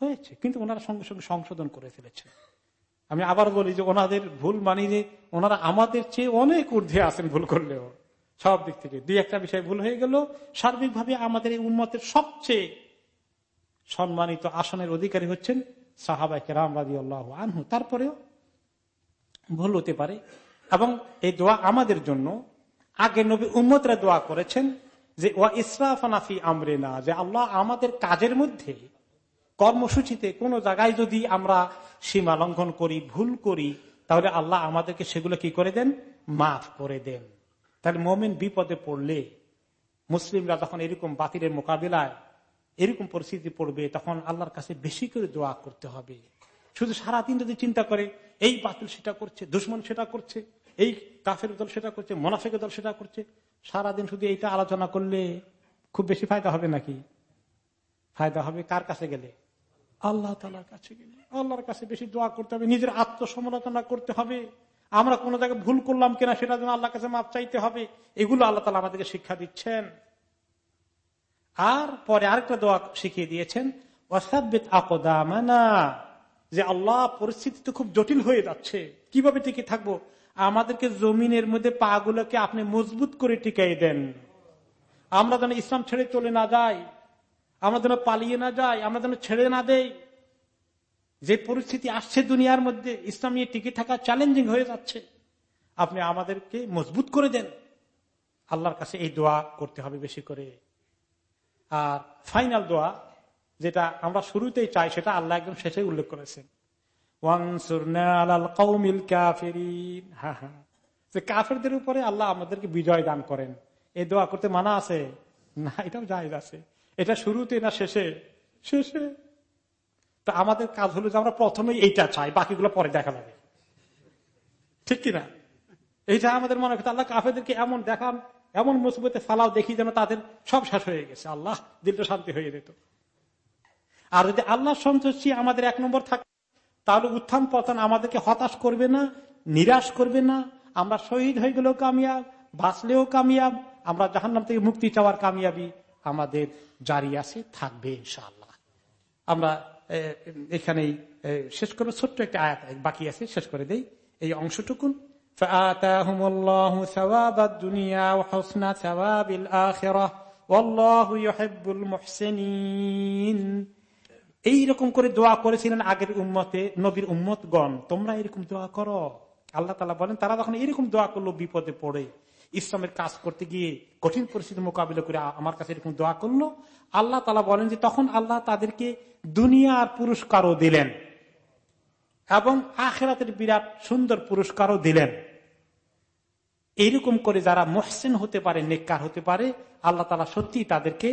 হয়েছে। কিন্তু ওনারা সঙ্গে সঙ্গে সংশোধন করে ফেলেছেন। আমি আবার বলি যে ওনাদের ভুল মানি যে ওনারা আমাদের চেয়ে অনেক ঊর্ধ্বে আসেন ভুল করলেও। সব দিক থেকে। দুই একটা বিষয় ভুল হয়ে গেল সার্বিকভাবে আমাদের এই উন্মতের সবচেয়ে সম্মানিত আসনের অধিকারী হচ্ছেন সাহাবাইকে রাম রাজি আল্লাহ আনহু। তারপরেও ভুল হতে পারে। এবং এই দোয়া আমাদের জন্য। আগে নবী উম্মতরা দোয়া করেছেন যে, ওয়া ইসরাফানাফি আমরে না যে আল্লাহ আমাদের কাজের মধ্যে কর্মসূচিতে কোন জায়গায় যদি আমরা সীমা লঙ্ঘন করি, ভুল করি, তাহলে আল্লাহ আমাদেরকে সেগুলো কি করে দেন? মাফ করে দেন। তাহলে মোমেন বিপদে পড়লে, মুসলিমরা তখন এরকম বাতিলের মোকাবিলায় এরকম পরিস্থিতি পড়বে, তখন আল্লাহর কাছে বেশি করে দোয়া করতে হবে। শুধু সারাদিন যদি চিন্তা করে, এই বাতিল সেটা করছে, দুশ্মন সেটা করছে, এই কাফের দল সেটা করছে, মোনাফেকের দল সেটা করছে, সারাদিন শুধু এইটা আলোচনা করলে খুব বেশি ফায়দা হবে নাকি? ফায়দা হবে কার কাছে গেলে? আল্লাহ তালার কাছে গেলে। আল্লাহর কাছে বেশি দোয়া করতে হবে, নিজের আত্মসমালোচনা করতে হবে। আমরা কোন জায়গায় ভুল করলাম কিনা সেটা যেন আল্লাহ কাছে মাপ চাইতে হবে, এগুলো আল্লাহ তালা আমাদেরকে শিক্ষা দিচ্ছেন। আর পরে আরেকটা দোয়া শিখিয়ে দিয়েছেন যে আল্লাহ, পরিস্থিতি তো খুব জটিল হয়ে যাচ্ছে। কীভাবে টিকে থাকব? আমাদেরকে জমিনের মধ্যে পা গুলোকে আপনি মজবুত করে টিকাই দেন। আমরা যেন ইসলাম ছেড়ে চলে না যাই, আমরা যেন পালিয়ে না যাই, আমরা যেন ছেড়ে না দেই। যে পরিস্থিতি আসছে দুনিয়ার মধ্যে, ইসলাম নিয়ে টিকে থাকা চ্যালেঞ্জিং হয়ে যাচ্ছে। আপনি আমাদেরকে মজবুত করে দেন। আল্লাহর কাছে এই দোয়া করতে হবে বেশি করে। আর ফাইনাল দোয়া যেটা আমরা শুরুতেই চাই, সেটা আল্লাহ একদম শেষে উল্লেখ করেছেন। কাফেরদের উপরে আল্লাহ আমাদেরকে বিজয় দান করেন। এই দোয়া করতে মানা আছে? না, এটাও জায়গা আছে। এটা শুরুতে না শেষে? শেষে। তো আমাদের কাজ হলো যে আমরা প্রথমেই এইটা চাই, বাকিগুলো পরে দেখা যাবে। ঠিক কিনা? এইটা আমাদের মনে করতে আল্লাহ কাফেদেরকে এমন দেখান এমন মুসিবতে ফালাও দেখি যেন তাদের সব শেষ হয়ে গেছে। আল্লাহ, দিলটা শান্তি হয়ে যেত। আর যদি আল্লাহ সন্তুষ্টি আমাদের এক নম্বর থাকে, তাহলে উত্থান পতন আমাদেরকে হতাশ করবে না, নিরাশ করবে না। আমরা শহীদ হয়ে গেলেও কামিয়াব, বাঁচলেও কামিয়াব, আমরা জাহান্নাম থেকে মুক্তি চাওয়ার কামিয়াবি আমাদের জারি আছে, থাকবে ইনশাআল্লাহ। আমরা এখানেই শেষ করব। ছোট্ট একটা আয়াত বাকি আছে, শেষ করে দেই। এই অংশটুকুন। فآتاهم الله ثواب الدنيا وحسن ثواب الآخرة والله يحب المحسنين এইরকম করে দোয়া করেছিলেন আগের উম্মতে নবীর উম্মতগণ তোমরা এরকম দোয়া করো আল্লাহ তালা বলেন তারা যখন এরকম দোয়া করলো বিপদে পড়ে ইসলামের কাজ করতে গিয়ে কঠিন পরিস্থিতির মোকাবিলা করে আমার কাছে এরকম দোয়া করলো আল্লাহ তালা বলেন যে তখন আল্লাহ তাদেরকে দুনিয়ার পুরস্কারও দিলেন এবং আখেরাতের বিরাট সুন্দর পুরস্কারও দিলেন এইরকম করে যারা মহসেন হতে পারে, নেককার হতে পারে, আল্লাহ তালা সত্যি তাদেরকে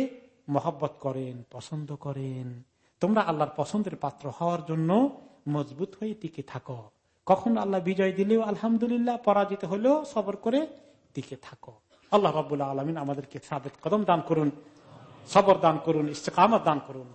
মহব্বত করেন, পছন্দ করেন। তোমরা আল্লাহর পছন্দের পাত্র হওয়ার জন্য মজবুত হয়ে টিকে থাকো। কখন আল্লাহ বিজয় দিলেও আলহামদুলিল্লাহ পরাজিত হলেও সবর করে টিকে থাকো। আল্লাহ রাবুল্লাহ আলমিন আমাদেরকে সাবেদ কদম দান করুন, সবর দান করুন, ইস্তেকামত দান করুন।